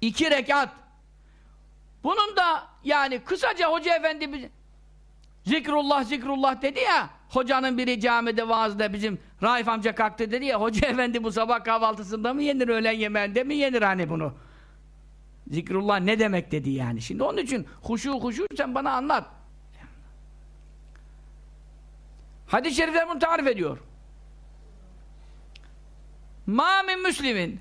iki rekat. Bunun da yani kısaca Hoca Efendi zikrullah zikrullah dedi ya hocanın biri camide vaazda bizim Raif amca kalktı dedi ya Hoca Efendi bu sabah kahvaltısında mı yenir öğlen yemeğinde mi yenir hani bunu? Zikrullah ne demek dedi yani. Şimdi onun için huşu huşu sen bana anlat. Hadis-i şerifler bunu tarif ediyor. Ma min müslimin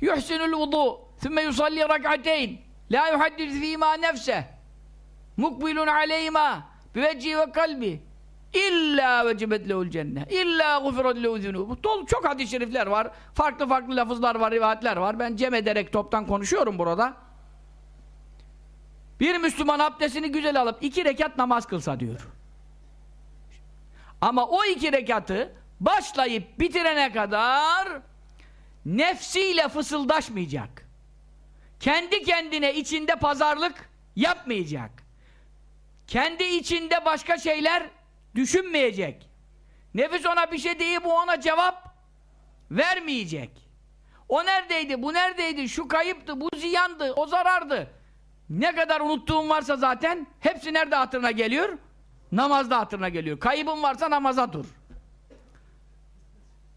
yuhsinul vudu yusalli rak'ateyn la yuhaddis fîmâ nefseh mukbilun aleyhima bivecci ve kalbi. İlla vecibet lehul cennet illa gufiret lehu zunubu dolu çok hadis-i şerifler var. Farklı farklı lafızlar var rivayetler var. Ben cem ederek toptan konuşuyorum burada. Bir Müslüman abdestini güzel alıp iki rekat namaz kılsa diyor. Ama o iki rekatı başlayıp bitirene kadar nefsiyle fısıldaşmayacak kendi kendine içinde pazarlık yapmayacak kendi içinde başka şeyler düşünmeyecek. Nefis ona bir şey deyip bu ona cevap vermeyecek. O neredeydi, bu neredeydi, şu kayıptı, bu ziyandı, o zarardı. Ne kadar unuttuğun varsa zaten hepsi nerede hatırına geliyor? Namazda hatırına geliyor. Kaybın varsa namaza dur.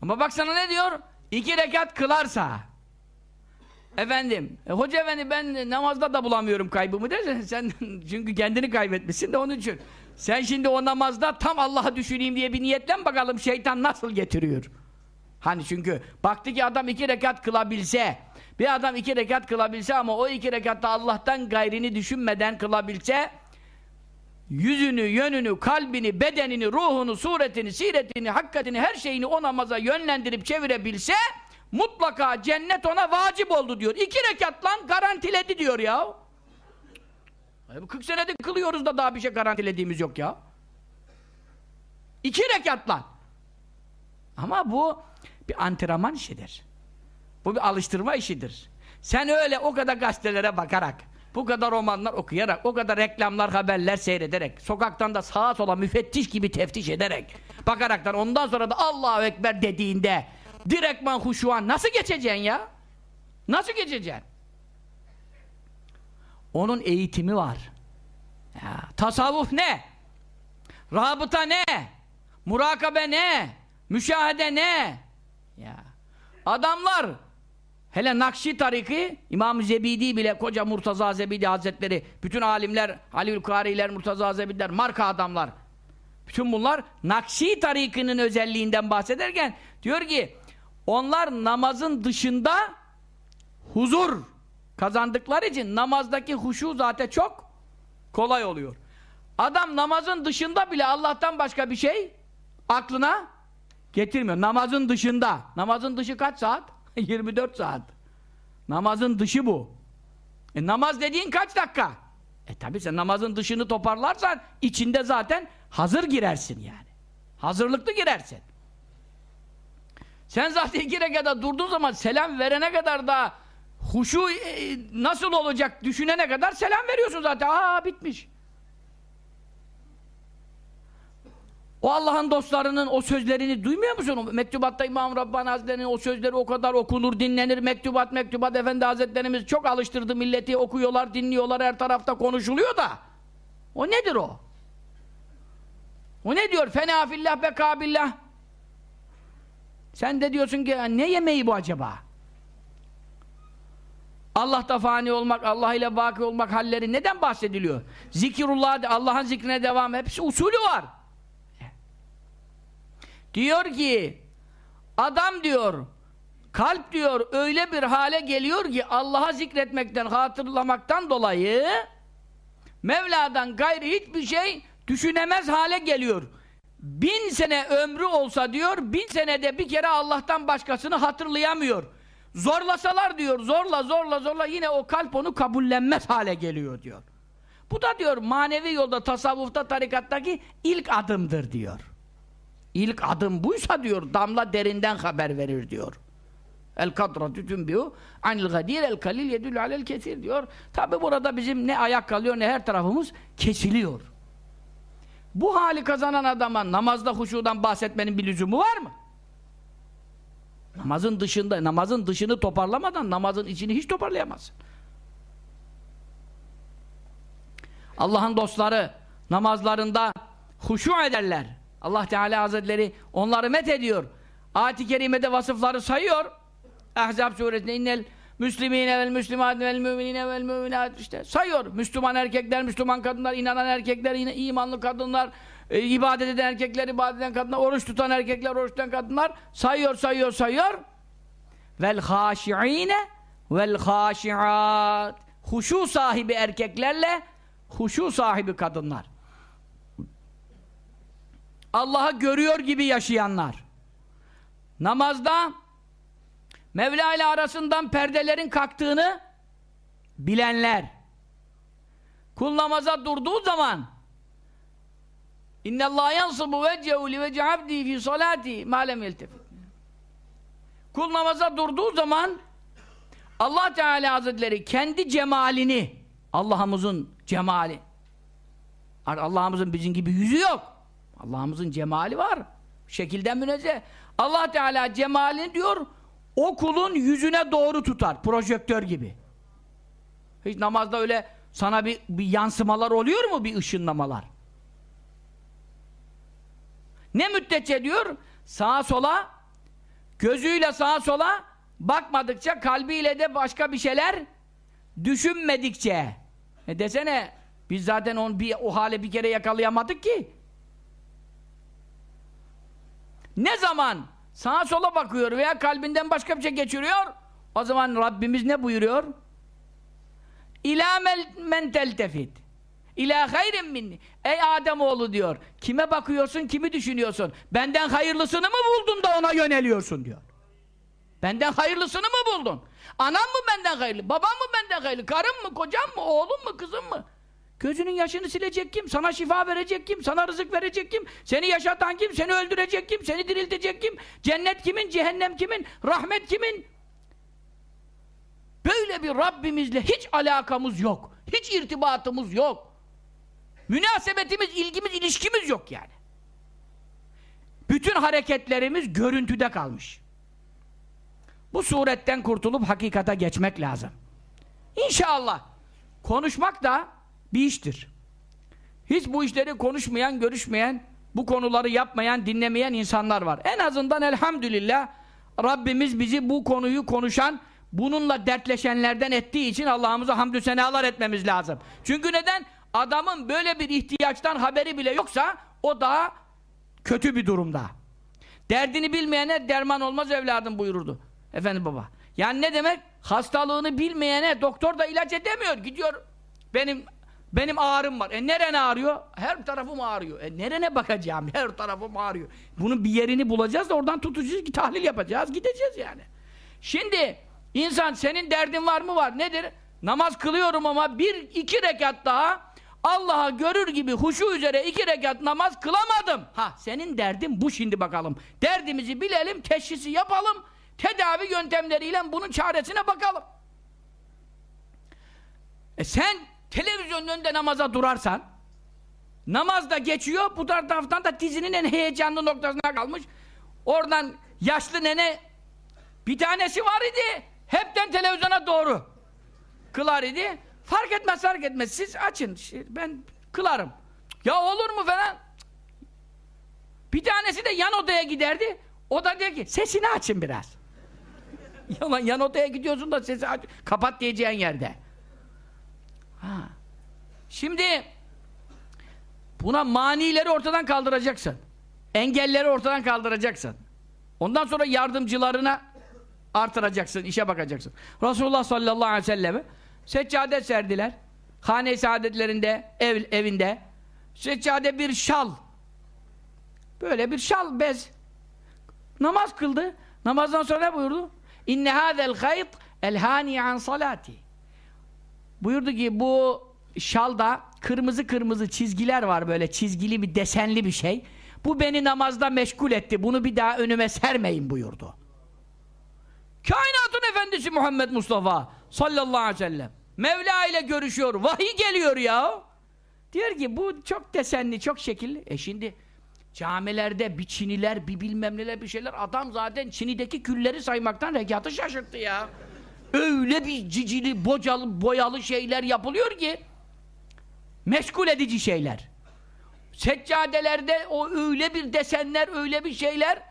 Ama bak sana ne diyor? İki rekat kılarsa Efendim, e, hoca efendi ben namazda da bulamıyorum kaybımı dersen sen çünkü kendini kaybetmişsin de onun için. Sen şimdi o namazda tam Allah'ı düşüneyim diye bir niyetten bakalım şeytan nasıl getiriyor. Hani çünkü baktı ki adam iki rekat kılabilse, bir adam iki rekat kılabilse ama o iki rekatta Allah'tan gayrini düşünmeden kılabilse, yüzünü, yönünü, kalbini, bedenini, ruhunu, suretini, siretini, hakikatini, her şeyini o namaza yönlendirip çevirebilse, mutlaka cennet ona vacip oldu diyor. İki rekat lan garantiledi diyor ya. Ay bu 40 senedir kılıyoruz da daha bir şey garantilediğimiz yok ya. İki rekat lan. Ama bu bir antrenman işidir. Bu bir alıştırma işidir. Sen öyle o kadar gazetelere bakarak, bu kadar romanlar okuyarak, o kadar reklamlar, haberler seyrederek, sokaktan da sağa sola müfettiş gibi teftiş ederek, bakaraktan ondan sonra da Allahu Ekber dediğinde direktman huşuan nasıl geçeceksin ya? Nasıl geçeceksin? Onun eğitimi var. Ya, tasavvuf ne? Rabıta ne? Murakabe ne? Müşahede ne? Ya. Adamlar hele Nakşi tariki İmam Zebidi bile koca Murtaza Zebidi Hazretleri bütün alimler Halil Kariler Murtaza Zebidiler marka adamlar bütün bunlar Nakşi tarikinin özelliğinden bahsederken diyor ki onlar namazın dışında huzur kazandıkları için namazdaki huşu zaten çok kolay oluyor. Adam namazın dışında bile Allah'tan başka bir şey aklına getirmiyor. Namazın dışında. Namazın dışı kaç saat? 24 saat. Namazın dışı bu. E namaz dediğin kaç dakika? E tabi sen namazın dışını toparlarsan içinde zaten hazır girersin yani. Hazırlıklı girersin. Sen zaten iki rekata durduğun zaman selam verene kadar da huşu e, nasıl olacak düşünene kadar selam veriyorsun zaten. Aa bitmiş. O Allah'ın dostlarının o sözlerini duymuyor musun? Mektubatta İmam Rabbani Hazretleri'nin o sözleri o kadar okunur, dinlenir. Mektubat, mektubat Efendi Hazretlerimiz çok alıştırdı milleti. Okuyorlar, dinliyorlar, her tarafta konuşuluyor da. O nedir o? O ne diyor? Fena fillah beka billah. Sen de diyorsun ki ne yemeği bu acaba? Allah'ta fani olmak, Allah ile baki olmak halleri neden bahsediliyor? Zikirullah, Allah'ın zikrine devam, hepsi usulü var. Diyor ki adam diyor kalp diyor öyle bir hale geliyor ki Allah'a zikretmekten, hatırlamaktan dolayı Mevla'dan gayri hiçbir şey düşünemez hale geliyor. Bin sene ömrü olsa diyor, bin senede bir kere Allah'tan başkasını hatırlayamıyor. Zorlasalar diyor, zorla zorla zorla yine o kalp onu kabullenmez hale geliyor diyor. Bu da diyor manevi yolda, tasavvufta, tarikattaki ilk adımdır diyor. İlk adım buysa diyor, damla derinden haber verir diyor. El kadratü tünbihu anil gadir el kalil yedül alel kesir diyor. Tabi burada bizim ne ayak kalıyor ne her tarafımız kesiliyor. Bu hali kazanan adama namazda huşudan bahsetmenin bir lüzumu var mı? Namazın dışında, namazın dışını toparlamadan namazın içini hiç toparlayamazsın. Allah'ın dostları namazlarında huşu ederler. Allah Teala Hazretleri onları met ediyor. Ayet-i Kerime'de vasıfları sayıyor. Ahzab suresinde innel müslimine vel müslimat vel müminine vel müminat işte sayıyor. Müslüman erkekler, Müslüman kadınlar, inanan erkekler, yine imanlı kadınlar, e, ibadet eden erkekler, ibadet eden kadınlar, oruç tutan erkekler, oruç tutan kadınlar sayıyor, sayıyor, sayıyor. Vel haşiine vel haşiat. Huşu sahibi erkeklerle huşu sahibi kadınlar. Allah'ı görüyor gibi yaşayanlar. Namazda Mevla ile arasından perdelerin kalktığını bilenler. Kul namaza durduğu zaman yansubu vecehu li vece abdi fi salati ma lem yeltefit. Kul namaza durduğu zaman Allah Teala Hazretleri kendi cemalini Allah'ımızın cemali Allah'ımızın bizim gibi yüzü yok. Allah'ımızın cemali var. Şekilden münezzeh. Allah Teala cemalini diyor o kulun yüzüne doğru tutar. Projektör gibi. Hiç namazda öyle sana bir, bir yansımalar oluyor mu? Bir ışınlamalar. Ne müddetçe diyor? Sağa sola gözüyle sağa sola bakmadıkça kalbiyle de başka bir şeyler düşünmedikçe. E desene biz zaten onu bir, o hale bir kere yakalayamadık ki. Ne zaman sağa sola bakıyor veya kalbinden başka bir şey geçiriyor o zaman Rabbimiz ne buyuruyor? İlâ men teltefit İlâ hayrin minni Ey Ademoğlu diyor. Kime bakıyorsun, kimi düşünüyorsun? Benden hayırlısını mı buldun da ona yöneliyorsun diyor. Benden hayırlısını mı buldun? Anam mı benden hayırlı? Babam mı benden hayırlı? Karım mı, kocam mı, oğlum mu, kızım mı? Gözünün yaşını silecek kim? Sana şifa verecek kim? Sana rızık verecek kim? Seni yaşatan kim? Seni öldürecek kim? Seni diriltecek kim? Cennet kimin? Cehennem kimin? Rahmet kimin? Böyle bir Rabbimizle hiç alakamız yok. Hiç irtibatımız yok. Münasebetimiz, ilgimiz, ilişkimiz yok yani. Bütün hareketlerimiz görüntüde kalmış. Bu suretten kurtulup hakikata geçmek lazım. İnşallah. Konuşmak da bir iştir. Hiç bu işleri konuşmayan, görüşmeyen, bu konuları yapmayan, dinlemeyen insanlar var. En azından elhamdülillah Rabbimiz bizi bu konuyu konuşan, bununla dertleşenlerden ettiği için Allah'ımıza hamdü senalar etmemiz lazım. Çünkü neden? Adamın böyle bir ihtiyaçtan haberi bile yoksa o daha kötü bir durumda. Derdini bilmeyene derman olmaz evladım buyururdu. Efendim baba. Yani ne demek? Hastalığını bilmeyene doktor da ilaç edemiyor. Gidiyor benim benim ağrım var. E nerene ağrıyor? Her tarafım ağrıyor. E nerene bakacağım? Her tarafım ağrıyor. Bunun bir yerini bulacağız da oradan tutacağız ki tahlil yapacağız. Gideceğiz yani. Şimdi insan senin derdin var mı var? Nedir? Namaz kılıyorum ama bir iki rekat daha Allah'a görür gibi huşu üzere iki rekat namaz kılamadım. Ha senin derdin bu şimdi bakalım. Derdimizi bilelim, teşhisi yapalım. Tedavi yöntemleriyle bunun çaresine bakalım. E sen televizyonun önünde namaza durarsan namaz da geçiyor bu taraftan da dizinin en heyecanlı noktasına kalmış. Oradan yaşlı nene bir tanesi var idi. Hepten televizyona doğru kılar idi. Fark etmez fark etmez. Siz açın. Ben kılarım. Ya olur mu falan. Bir tanesi de yan odaya giderdi. O da der ki sesini açın biraz. Yalan yan odaya gidiyorsun da sesi aç. Kapat diyeceğin yerde. Ha. Şimdi buna manileri ortadan kaldıracaksın. Engelleri ortadan kaldıracaksın. Ondan sonra yardımcılarına artıracaksın, işe bakacaksın. Resulullah sallallahu aleyhi ve selleme seccade serdiler. Hane-i saadetlerinde, ev, evinde. Seccade bir şal. Böyle bir şal, bez. Namaz kıldı. Namazdan sonra ne buyurdu? İnne hâzel hayt elhâni an salati. Buyurdu ki bu şalda kırmızı kırmızı çizgiler var böyle çizgili bir desenli bir şey. Bu beni namazda meşgul etti. Bunu bir daha önüme sermeyin buyurdu. Kainatın efendisi Muhammed Mustafa sallallahu aleyhi ve sellem. Mevla ile görüşüyor. Vahiy geliyor ya. Diyor ki bu çok desenli, çok şekilli. E şimdi camilerde bir çiniler, bir bilmem neler bir şeyler. Adam zaten çinideki külleri saymaktan rekatı şaşırttı ya. Öyle bir cicili, bocalı, boyalı şeyler yapılıyor ki Meşgul edici şeyler. Seccadelerde o öyle bir desenler, öyle bir şeyler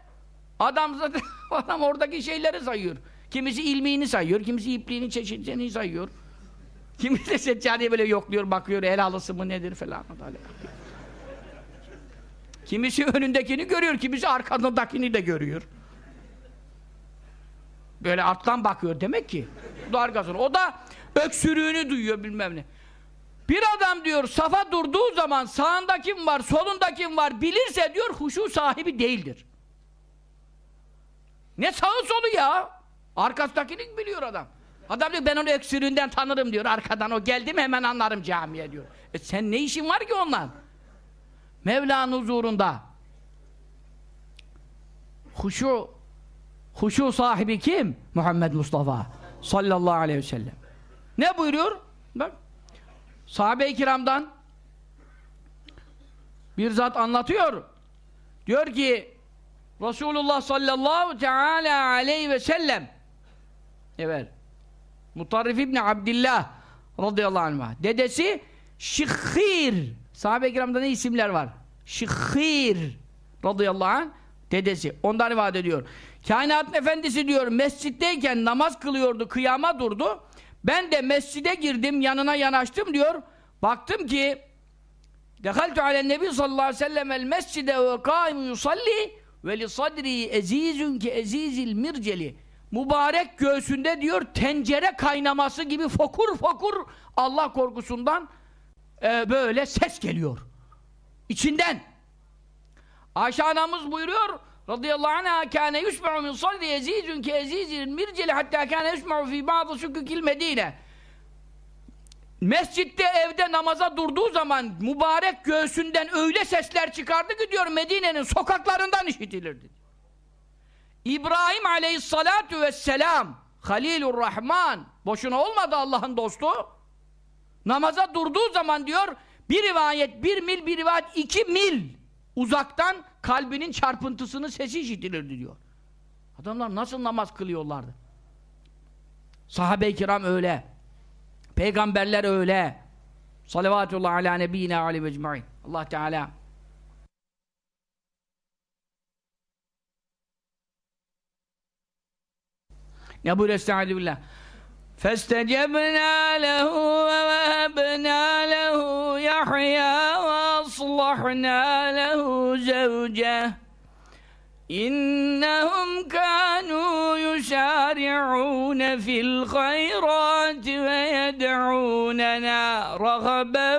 adam zaten adam oradaki şeyleri sayıyor. Kimisi ilmiğini sayıyor, kimisi ipliğini, çeşitlerini sayıyor. Kimisi de seccadeyi böyle yokluyor, bakıyor, el halısı mı nedir falan. Kimisi önündekini görüyor, kimisi arkasındakini de görüyor. Böyle alttan bakıyor demek ki. Bu da arkasına. O da öksürüğünü duyuyor bilmem ne. Bir adam diyor safa durduğu zaman sağında kim var, solunda kim var bilirse diyor huşu sahibi değildir. Ne sağı solu ya? Arkasındakini biliyor adam. Adam diyor ben onu öksürüğünden tanırım diyor arkadan. O geldi mi hemen anlarım camiye diyor. E sen ne işin var ki ondan? Mevla'nın huzurunda huşu huşu sahibi kim? Muhammed Mustafa sallallahu aleyhi ve sellem. Ne buyuruyor? Bak. Sahabe-i kiramdan bir zat anlatıyor. Diyor ki Resulullah sallallahu teala aleyhi ve sellem evet Mutarrif İbni Abdillah radıyallahu anh dedesi Şikhir sahabe-i kiramda ne isimler var? Şikhir radıyallahu anh dedesi ondan rivayet ediyor. Kainatın efendisi diyor mescitteyken namaz kılıyordu kıyama durdu. Ben de mescide girdim yanına yanaştım diyor. Baktım ki Dehaltu alen nebi sallallahu aleyhi ve sellem el mescide ve kaimu yusalli ve li sadri ezizun ki ezizil mirceli mübarek göğsünde diyor tencere kaynaması gibi fokur fokur Allah korkusundan e, böyle ses geliyor. İçinden. Ayşe anamız buyuruyor radıyallahu anh'a kâne yusme'u min sadri ezizun ki ezizil mirceli hatta kâne yusme'u fi bazı sükükil medine Mescitte evde namaza durduğu zaman mübarek göğsünden öyle sesler çıkardı ki diyor Medine'nin sokaklarından işitilirdi. İbrahim aleyhissalatu vesselam Halilur Rahman boşuna olmadı Allah'ın dostu. Namaza durduğu zaman diyor bir rivayet bir mil bir rivayet iki mil uzaktan kalbinin çarpıntısının sesi işitilirdi diyor. Adamlar nasıl namaz kılıyorlardı? Sahabe-i kiram öyle. Peygamberler öyle. Salavatullah ala nebiyyina aleyhi ecmaîn. Allah Teala Ne buyuruyor Estaizu billah? فَاسْتَجَبْنَا لَهُ وَوَهَبْنَا لَهُ يَحْيَا وَأَصْلَحْنَا لَهُ زَوْجَهُ إنهم كانوا يسارعون في الخيرات ويدعوننا رغبا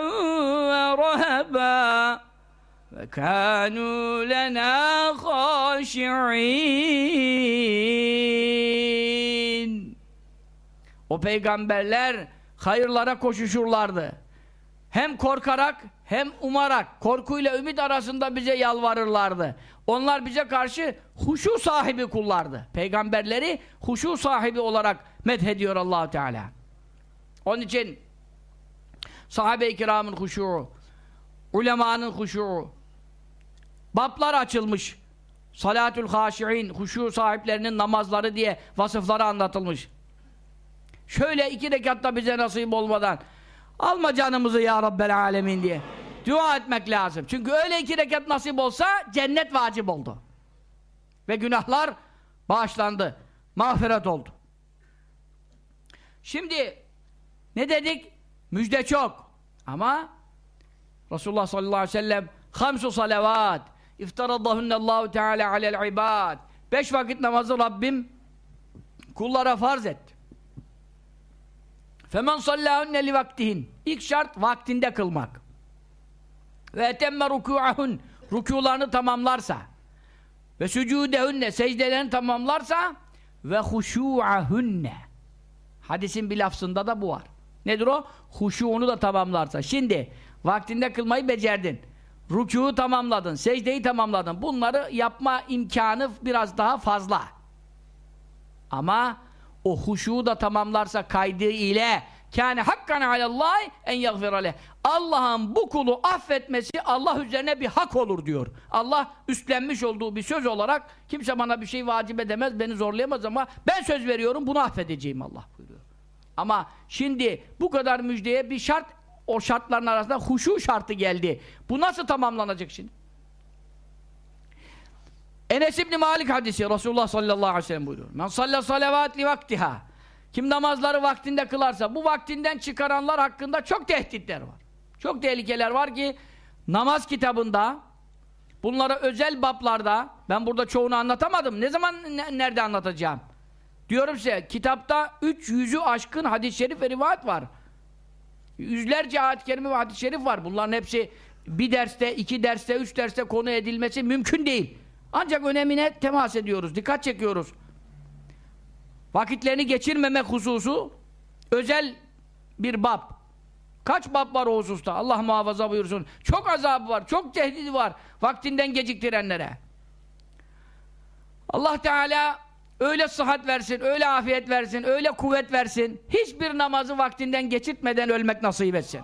ورهبا وكانوا لنا خاشعين O peygamberler hayırlara koşuşurlardı. Hem korkarak hem umarak, korkuyla ümit arasında bize yalvarırlardı. Onlar bize karşı huşu sahibi kullardı. Peygamberleri huşu sahibi olarak methediyor allah Teala. Onun için sahabe-i kiramın huşu, ulemanın huşu, bablar açılmış. Salatül haşi'in, huşu sahiplerinin namazları diye vasıfları anlatılmış. Şöyle iki rekatta bize nasip olmadan alma canımızı ya Rabbel alemin diye dua etmek lazım. Çünkü öyle iki rekat nasip olsa cennet vacip oldu. Ve günahlar bağışlandı. Mağfiret oldu. Şimdi ne dedik? Müjde çok. Ama Resulullah sallallahu aleyhi ve sellem hamsu salavat iftaradahunallahu teala alel ibad beş vakit namazı Rabbim kullara farz etti. Femen sallâhunne li vaktihin İlk şart vaktinde kılmak. Ve etemme rükû'ahun rükûlarını tamamlarsa ve sücûdehunne secdelerini tamamlarsa ve huşû'ahunne hadisin bir lafzında da bu var. Nedir o? Huşuğunu da tamamlarsa. Şimdi vaktinde kılmayı becerdin. Rükû'u tamamladın, secdeyi tamamladın. Bunları yapma imkanı biraz daha fazla. Ama o huşuğu da tamamlarsa kaydı ile kâne hakkan alallâhi en yagfir leh. Allah'ın bu kulu affetmesi Allah üzerine bir hak olur diyor. Allah üstlenmiş olduğu bir söz olarak kimse bana bir şey vacip edemez, beni zorlayamaz ama ben söz veriyorum bunu affedeceğim Allah buyuruyor. Ama şimdi bu kadar müjdeye bir şart o şartların arasında huşu şartı geldi. Bu nasıl tamamlanacak şimdi? Enes İbni Malik hadisi Resulullah sallallahu aleyhi ve sellem buyuruyor. Men salla salavat li vaktiha. Kim namazları vaktinde kılarsa bu vaktinden çıkaranlar hakkında çok tehditler var. Çok tehlikeler var ki namaz kitabında bunlara özel bablarda ben burada çoğunu anlatamadım. Ne zaman ne, nerede anlatacağım? Diyorum size kitapta 300'ü aşkın hadis-i şerif ve rivayet var. Yüzlerce ayet-i kerime ve hadis-i şerif var. Bunların hepsi bir derste, iki derste, üç derste konu edilmesi mümkün değil. Ancak önemine temas ediyoruz, dikkat çekiyoruz. Vakitlerini geçirmemek hususu özel bir bab. Kaç bab var o hususta? Allah muhafaza buyursun. Çok azabı var, çok tehdidi var vaktinden geciktirenlere. Allah Teala öyle sıhhat versin, öyle afiyet versin, öyle kuvvet versin. Hiçbir namazı vaktinden geçirtmeden ölmek nasip etsin.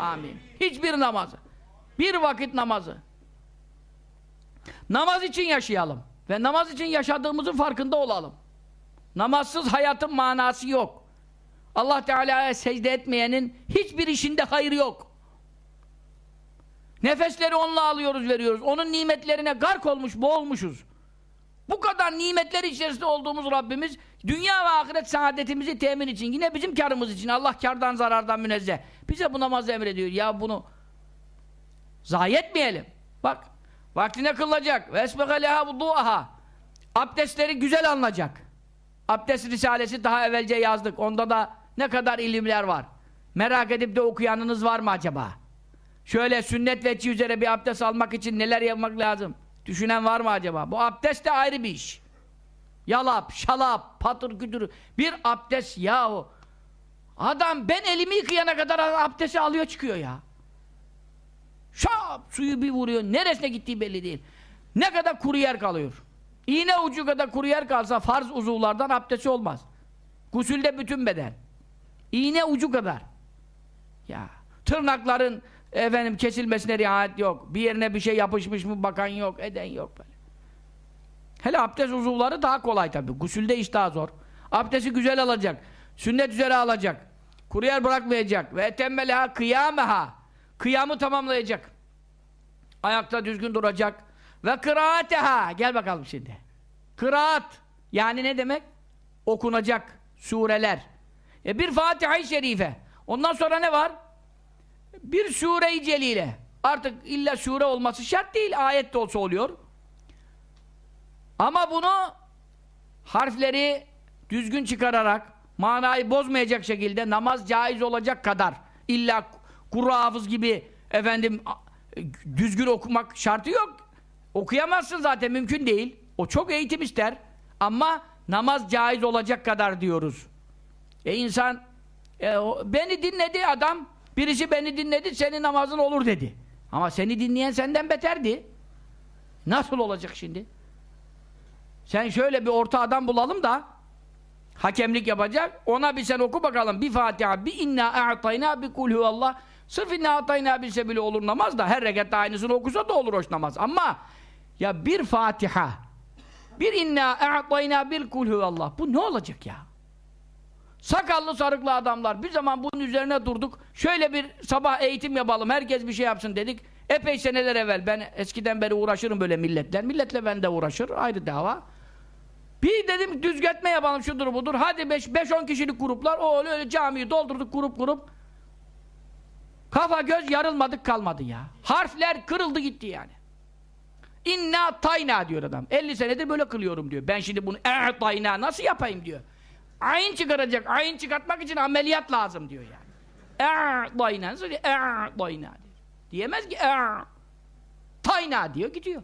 Amin. Hiçbir namazı. Bir vakit namazı. Namaz için yaşayalım. Ve namaz için yaşadığımızın farkında olalım. Namazsız hayatın manası yok. Allah Teala'ya secde etmeyenin hiçbir işinde hayır yok. Nefesleri onunla alıyoruz, veriyoruz. Onun nimetlerine gark olmuş, boğulmuşuz. Bu kadar nimetler içerisinde olduğumuz Rabbimiz dünya ve ahiret saadetimizi temin için yine bizim karımız için Allah kardan zarardan münezzeh. Bize bu namazı emrediyor. Ya bunu zayi etmeyelim. Bak vaktine kılacak. Ve esbege leha vudu'aha. Abdestleri güzel alınacak. Abdest risalesi daha evvelce yazdık. Onda da ne kadar ilimler var. Merak edip de okuyanınız var mı acaba? Şöyle sünnet ve üzere bir abdest almak için neler yapmak lazım? Düşünen var mı acaba? Bu abdest de ayrı bir iş. Yalap, şalap, patır kütür. Bir abdest yahu. Adam ben elimi yıkayana kadar abdesti alıyor çıkıyor ya. Şap suyu bir vuruyor. Neresine gittiği belli değil. Ne kadar kuru yer kalıyor. İğne ucu kadar kuru yer kalsa farz uzuvlardan abdesti olmaz. Gusülde bütün beden. İğne ucu kadar. Ya tırnakların efendim kesilmesine riayet yok. Bir yerine bir şey yapışmış mı bakan yok, eden yok böyle. Hele abdest uzuvları daha kolay tabi. Gusülde iş daha zor. Abdesti güzel alacak. Sünnet üzere alacak. Kuru yer bırakmayacak. Ve etemmeleha kıyameha. Kıyamı tamamlayacak. Ayakta düzgün duracak. Ve kıraateha. Gel bakalım şimdi. Kıraat. Yani ne demek? Okunacak sureler. E bir Fatiha-i Şerife. Ondan sonra ne var? Bir sure-i celile. Artık illa sure olması şart değil. Ayet de olsa oluyor. Ama bunu harfleri düzgün çıkararak manayı bozmayacak şekilde namaz caiz olacak kadar illa Kur'an hafız gibi efendim düzgün okumak şartı yok. Okuyamazsın zaten mümkün değil. O çok eğitim ister. Ama namaz caiz olacak kadar diyoruz. E insan e, beni dinledi adam birisi beni dinledi senin namazın olur dedi. Ama seni dinleyen senden beterdi. Nasıl olacak şimdi? Sen şöyle bir orta adam bulalım da hakemlik yapacak. Ona bir sen oku bakalım. Bir Fatiha, bir inna a'tayna, bir kul huvallah. Sırf inna a'tayna bilse bile olur namaz da her rekatta aynısını okusa da olur hoş namaz. Ama ya bir Fatiha, bir inna a'tayna, bir kul huvallah. Bu ne olacak ya? Sakallı sarıklı adamlar. Bir zaman bunun üzerine durduk. Şöyle bir sabah eğitim yapalım. Herkes bir şey yapsın dedik. Epey seneler evvel. Ben eskiden beri uğraşırım böyle milletle. Milletle ben de uğraşır. Ayrı dava. Bir dedim düzgetme yapalım şudur budur. Hadi 5-10 kişilik gruplar. O öyle, öyle camiyi doldurduk grup grup. Kafa göz yarılmadık kalmadı ya. Harfler kırıldı gitti yani. İnna tayna diyor adam. 50 senedir böyle kılıyorum diyor. Ben şimdi bunu e tayna nasıl yapayım diyor. Ayin çıkaracak. Ayin çıkartmak için ameliyat lazım diyor yani. E tayna. Nasıl diyor? E tayna diyor. Diyemez ki e tayna diyor gidiyor.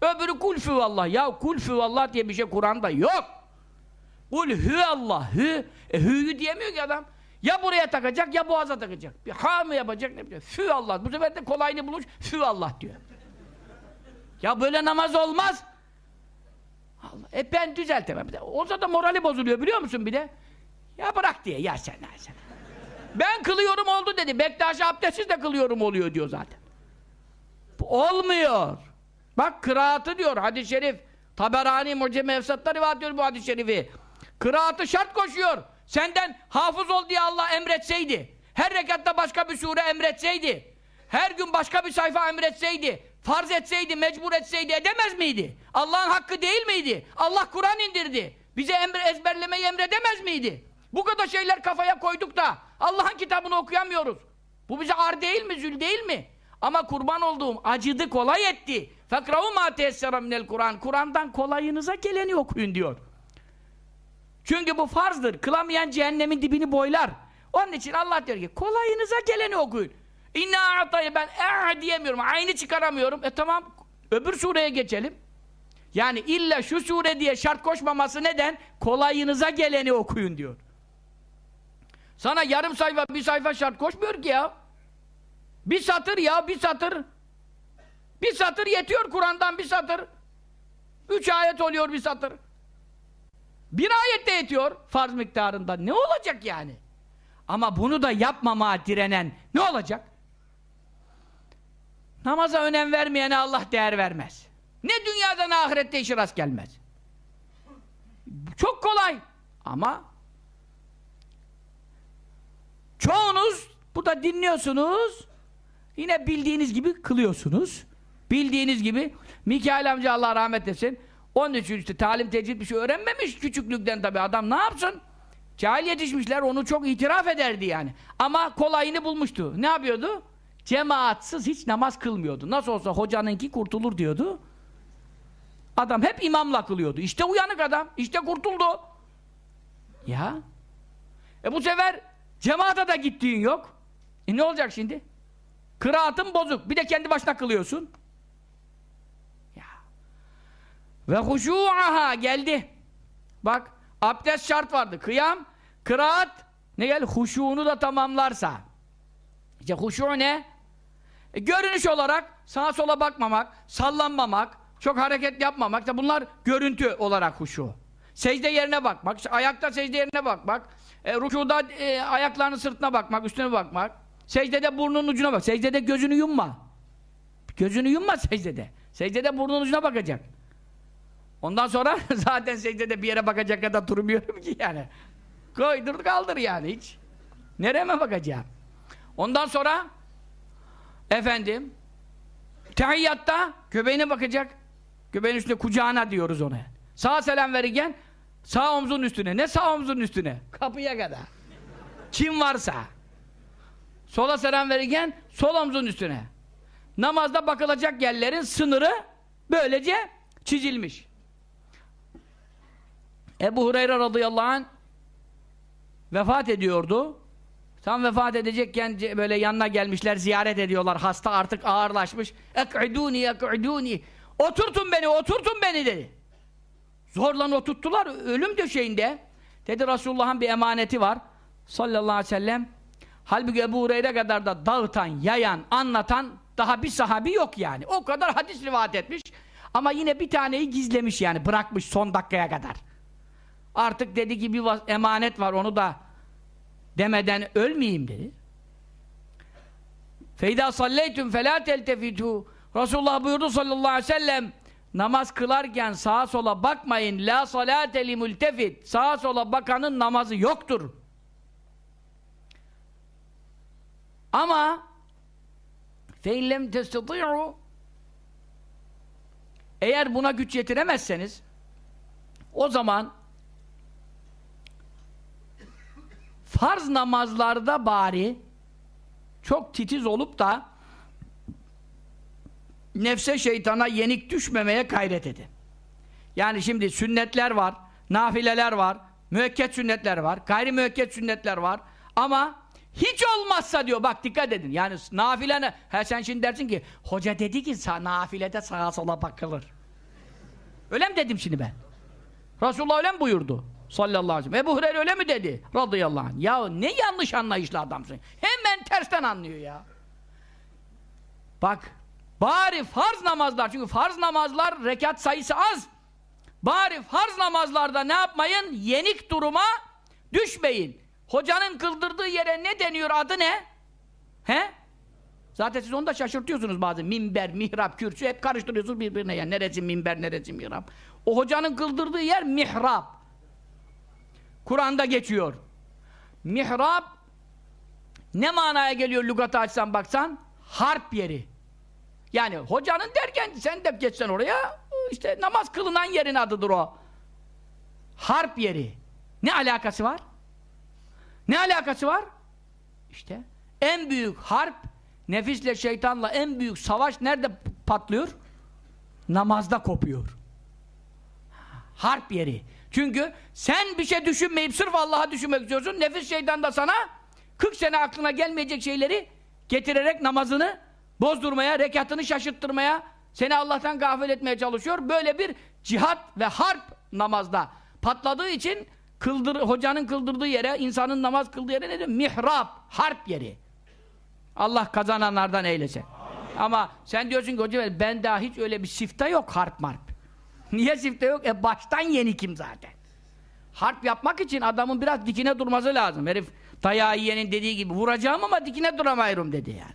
Öbürü kul Allah. Ya kul Allah diye bir şey Kur'an'da yok. Kul Allah. Hü. E hü'yü diyemiyor ki adam. Ya buraya takacak ya boğaza takacak. Bir ha mı yapacak ne bileyim. Fü Allah. Bu sefer de kolayını bulmuş. Fü Allah diyor. Ya böyle namaz olmaz. Allah. E ben düzeltemem. Olsa da morali bozuluyor biliyor musun bir de? Ya bırak diye. Ya sen sen. Ben kılıyorum oldu dedi. Bektaş abdestsiz de kılıyorum oluyor diyor zaten. Olmuyor. Bak kıraatı diyor hadis-i şerif. Taberani Mucem-i Efsat'ta rivayet ediyor bu hadis-i şerifi. Kıraatı şart koşuyor. Senden hafız ol diye Allah emretseydi. her rekatta başka bir sure emretseydi, her gün başka bir sayfa emretseydi, farz etseydi, mecbur etseydi edemez miydi? Allah'ın hakkı değil miydi? Allah Kur'an indirdi. Bize emre, ezberlemeyi emredemez miydi? Bu kadar şeyler kafaya koyduk da Allah'ın kitabını okuyamıyoruz. Bu bize ar değil mi, zül değil mi? Ama kurban olduğum acıdı, kolay etti. Fekrahu ma teyessera minel Kur'an. Kur'an'dan kolayınıza geleni okuyun diyor. Çünkü bu farzdır. Kılamayan cehennemin dibini boylar. Onun için Allah diyor ki kolayınıza geleni okuyun. İnna atayı ben e'a diyemiyorum. Aynı çıkaramıyorum. E tamam öbür sureye geçelim. Yani illa şu sure diye şart koşmaması neden? Kolayınıza geleni okuyun diyor. Sana yarım sayfa bir sayfa şart koşmuyor ki ya. Bir satır ya bir satır. Bir satır yetiyor Kur'an'dan bir satır. Üç ayet oluyor bir satır. Bir ayette yetiyor farz miktarında. Ne olacak yani? Ama bunu da yapmamaya direnen ne olacak? Namaza önem vermeyene Allah değer vermez. Ne dünyadan ahirette işi rast gelmez. Çok kolay. Ama çoğunuz bu da dinliyorsunuz yine bildiğiniz gibi kılıyorsunuz. Bildiğiniz gibi Mikail amca Allah rahmet etsin onun için işte talim tecrid bir şey öğrenmemiş küçüklükten tabi adam ne yapsın? Cahil yetişmişler onu çok itiraf ederdi yani. Ama kolayını bulmuştu. Ne yapıyordu? Cemaatsız hiç namaz kılmıyordu. Nasıl olsa hocanınki kurtulur diyordu. Adam hep imamla kılıyordu. İşte uyanık adam. İşte kurtuldu. Ya. E bu sefer cemaate da gittiğin yok. E ne olacak şimdi? Kıraatın bozuk. Bir de kendi başına kılıyorsun. Ya. Ve huşu'aha geldi. Bak abdest şart vardı. Kıyam, kıraat ne geldi? Huşu'unu da tamamlarsa. İşte huşu ne? E, görünüş olarak sağa sola bakmamak, sallanmamak, çok hareket yapmamak. İşte bunlar görüntü olarak huşu. Secde yerine bakmak, ayakta secde yerine bakmak, e, rükuda e, ayaklarının sırtına bakmak, üstüne bakmak. Secdede burnunun ucuna bak. Secdede gözünü yumma. Gözünü yumma secdede. Secdede burnunun ucuna bakacak. Ondan sonra zaten secdede bir yere bakacak kadar durmuyorum ki yani. Koydur kaldır yani hiç. Nereye bakacağım? Ondan sonra efendim tehiyyatta göbeğine bakacak. Göbeğin üstüne kucağına diyoruz ona. Sağ selam verirken sağ omzun üstüne. Ne sağ omzun üstüne? Kapıya kadar. Kim varsa. Sola selam verirken sol omzun üstüne. Namazda bakılacak yerlerin sınırı böylece çizilmiş. Ebu Hureyre radıyallahu anh vefat ediyordu. Tam vefat edecekken böyle yanına gelmişler, ziyaret ediyorlar. Hasta artık ağırlaşmış. Ek'iduni, ek'iduni. Oturtun beni, oturtun beni dedi. Zorla oturttular, ölüm döşeğinde. Dedi Resulullah'ın bir emaneti var. Sallallahu aleyhi ve sellem. Halbuki Ebu Hureyre kadar da dağıtan, yayan, anlatan daha bir sahabi yok yani. O kadar hadis rivayet etmiş. Ama yine bir taneyi gizlemiş yani, bırakmış son dakikaya kadar. Artık dedi ki bir emanet var, onu da demeden ölmeyeyim dedi. Feyda salleytüm felâ teltefitû Resulullah buyurdu sallallahu aleyhi ve sellem namaz kılarken sağa sola bakmayın la salâte li multefit sağa sola bakanın namazı yoktur. Ama feillem testati'u eğer buna güç yetiremezseniz o zaman farz namazlarda bari çok titiz olup da nefse şeytana yenik düşmemeye gayret edin. Yani şimdi sünnetler var, nafileler var, müekket sünnetler var, gayri müekket sünnetler var ama hiç olmazsa diyor bak dikkat edin yani nafilene he sen şimdi dersin ki hoca dedi ki nafilede sağa sola bakılır. Öyle mi dedim şimdi ben? Resulullah öyle mi buyurdu? Sallallahu aleyhi ve sellem. Ebu Hureyre öyle mi dedi? Radıyallahu anh. Ya ne yanlış anlayışlı adamsın. Hemen tersten anlıyor ya. Bak. Bari farz namazlar. Çünkü farz namazlar rekat sayısı az. Bari farz namazlarda ne yapmayın? Yenik duruma düşmeyin. Hocanın kıldırdığı yere ne deniyor? Adı ne? He? Zaten siz onu da şaşırtıyorsunuz bazı. Minber, mihrap, kürsü hep karıştırıyorsunuz birbirine. Yani neresi minber, neresi mihrap. O hocanın kıldırdığı yer mihrap. Kur'an'da geçiyor. Mihrap Ne manaya geliyor lügatı açsan baksan? Harp yeri. Yani hocanın derken sen de geçsen oraya işte namaz kılınan yerin adıdır o. Harp yeri. Ne alakası var? Ne alakası var? İşte en büyük harp nefisle şeytanla en büyük savaş nerede patlıyor? Namazda kopuyor. Harp yeri. Çünkü sen bir şey düşünmeyip sırf Allah'a düşünmek istiyorsun. Nefis şeytan da sana 40 sene aklına gelmeyecek şeyleri getirerek namazını bozdurmaya, rekatını şaşırttırmaya, seni Allah'tan gafil etmeye çalışıyor. Böyle bir cihat ve harp namazda patladığı için kıldır, hocanın kıldırdığı yere, insanın namaz kıldığı yere ne diyor? Mihrap, harp yeri. Allah kazananlardan eylesin. Ama sen diyorsun ki hocam ben daha hiç öyle bir sifte yok harp marp. Niye sifte yok? E baştan yenikim zaten. Harp yapmak için adamın biraz dikine durması lazım. Herif dayağı yiyenin dediği gibi vuracağım ama dikine duramıyorum dedi yani.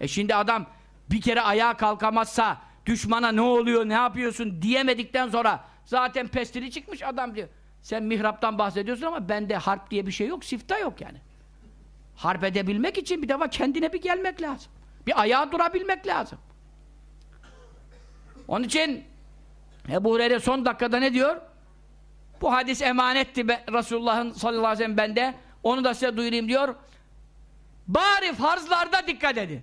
E şimdi adam bir kere ayağa kalkamazsa düşmana ne oluyor, ne yapıyorsun diyemedikten sonra zaten pestili çıkmış adam diyor. Sen mihraptan bahsediyorsun ama bende harp diye bir şey yok, sifte yok yani. Harp edebilmek için bir defa kendine bir gelmek lazım. Bir ayağa durabilmek lazım. Onun için Ebu Hureyre son dakikada ne diyor? Bu hadis emanetti Resulullah'ın sallallahu aleyhi ve sellem bende. Onu da size duyurayım diyor. Bari farzlarda dikkat edin.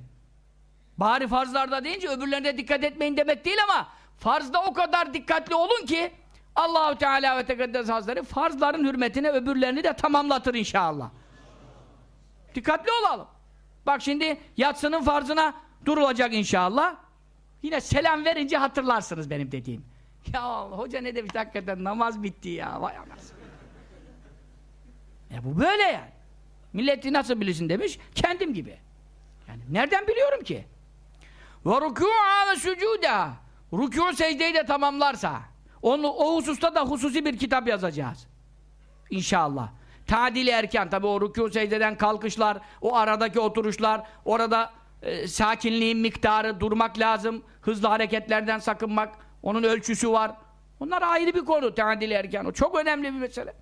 Bari farzlarda deyince öbürlerine dikkat etmeyin demek değil ama farzda o kadar dikkatli olun ki Allahu Teala ve Tekaddes Hazretleri farzların hürmetine öbürlerini de tamamlatır inşallah. Dikkatli olalım. Bak şimdi yatsının farzına durulacak inşallah. Yine selam verince hatırlarsınız benim dediğim. Ya hoca ne demiş hakikaten namaz bitti ya. Vay anasını. E bu böyle yani. Milleti nasıl bilirsin demiş. Kendim gibi. Yani nereden biliyorum ki? Ve rükû'a ve sucûdâ. Rükû secdeyi de tamamlarsa onu, o hususta da hususi bir kitap yazacağız. İnşallah. Tadili erken tabi o rükû secdeden kalkışlar, o aradaki oturuşlar, orada e, sakinliğin miktarı, durmak lazım, hızlı hareketlerden sakınmak, onun ölçüsü var. Bunlar ayrı bir konu. Teadil erkanı. Çok önemli bir mesele.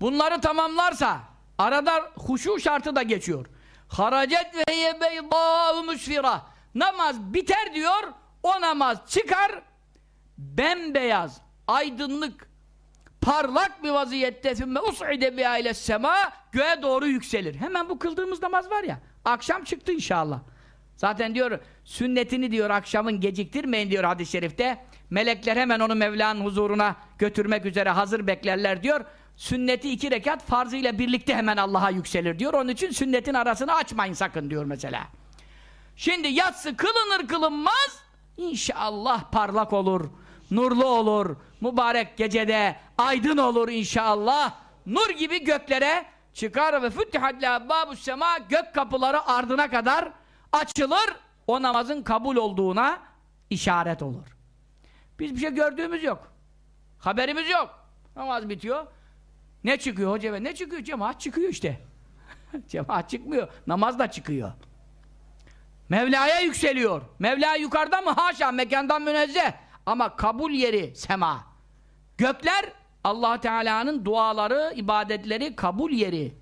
Bunları tamamlarsa arada huşu şartı da geçiyor. Haracet ve yebeydâ müsfira. Namaz biter diyor. O namaz çıkar bembeyaz, aydınlık, parlak bir vaziyette sümme us'ide bi aile sema göğe doğru yükselir. Hemen bu kıldığımız namaz var ya. Akşam çıktı inşallah. Zaten diyor, sünnetini diyor akşamın geciktirmeyin diyor hadis-i şerifte. Melekler hemen onu Mevla'nın huzuruna götürmek üzere hazır beklerler diyor. Sünneti iki rekat farzıyla birlikte hemen Allah'a yükselir diyor. Onun için sünnetin arasını açmayın sakın diyor mesela. Şimdi yatsı kılınır kılınmaz inşallah parlak olur, nurlu olur, mübarek gecede aydın olur inşallah. Nur gibi göklere çıkar ve füttihat babu sema gök kapıları ardına kadar açılır. O namazın kabul olduğuna işaret olur. Biz bir şey gördüğümüz yok. Haberimiz yok. Namaz bitiyor. Ne çıkıyor hoca be? Ne çıkıyor? Cemaat çıkıyor işte. Cemaat çıkmıyor. Namaz da çıkıyor. Mevla'ya yükseliyor. Mevla yukarıda mı? Haşa mekandan münezzeh. Ama kabul yeri sema. Gökler Allah Teala'nın duaları, ibadetleri kabul yeri.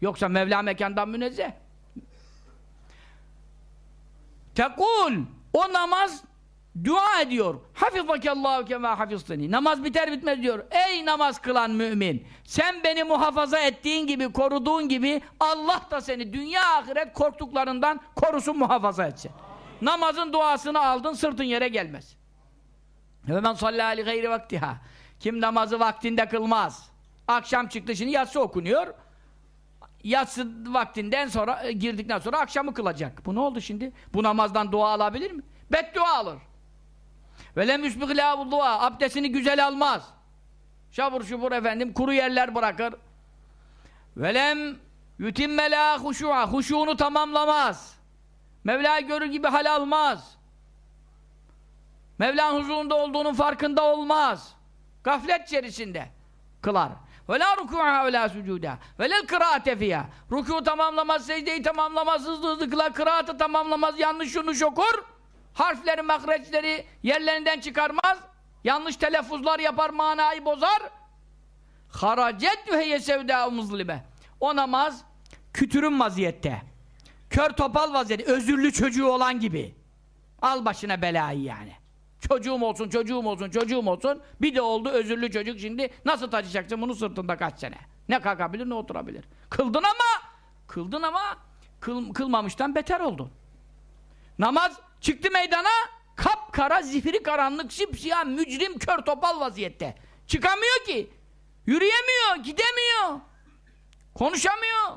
Yoksa Mevla mekandan münezzeh. Tekul o namaz dua ediyor. Hafizakallahu kema hafizteni. Namaz biter bitmez diyor. Ey namaz kılan mümin, sen beni muhafaza ettiğin gibi, koruduğun gibi Allah da seni dünya ahiret korktuklarından korusun, muhafaza etsin. Namazın duasını aldın, sırtın yere gelmez. Ve men sallâ li gayri vaktiha. Kim namazı vaktinde kılmaz. Akşam çıktı şimdi yatsı okunuyor. Yatsı vaktinden sonra e, girdikten sonra akşamı kılacak. Bu ne oldu şimdi? Bu namazdan dua alabilir mi? Beddua alır. Ve lem yusbihilâhu dua. Abdestini güzel almaz. Şabur şubur efendim kuru yerler bırakır. Ve lem yutimme la huşu'a. Huşuğunu tamamlamaz. Mevla'yı görür gibi hal almaz. Mevla'nın huzurunda olduğunun farkında olmaz. Gaflet içerisinde kılar. Ve la ruku'a ve la sucuda. Ve lel kıraate fiyâ. Ruku tamamlamaz, secdeyi tamamlamaz, hızlı hızlı kılar, kıraatı tamamlamaz, yanlış yanlış okur. Harfleri, mahreçleri yerlerinden çıkarmaz. Yanlış telaffuzlar yapar, manayı bozar. Haracet heye sevdâ muzlibe. O namaz kütürüm vaziyette. Kör topal vaziyette. Özürlü çocuğu olan gibi. Al başına belayı yani. Çocuğum olsun, çocuğum olsun, çocuğum olsun. Bir de oldu özürlü çocuk şimdi nasıl taşıyacaksın bunu sırtında kaç sene? Ne kalkabilir ne oturabilir. Kıldın ama, kıldın ama kıl, kılmamıştan beter oldun. Namaz çıktı meydana kapkara, zifiri karanlık, sipsiyah, mücrim, kör topal vaziyette. Çıkamıyor ki. Yürüyemiyor, gidemiyor. Konuşamıyor.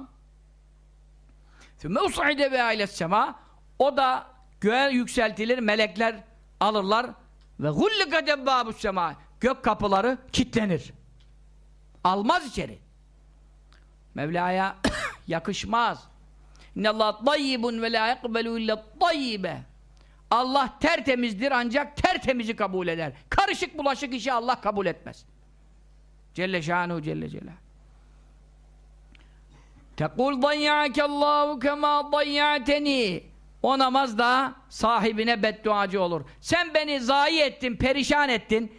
Sümme us'ide ve ailes sema o da göğe yükseltilir, melekler alırlar ve gullika debbâbus sema gök kapıları kilitlenir. Almaz içeri. Mevla'ya yakışmaz. İnnallâh tayyibun ve lâ yekbelû illa tayyibe. Allah tertemizdir ancak tertemizi kabul eder. Karışık bulaşık işi Allah kabul etmez. Celle şanuhu celle celal. Tekul dayyâkellâhu kemâ dayyâteni. O namaz da sahibine bedduacı olur. Sen beni zayi ettin, perişan ettin.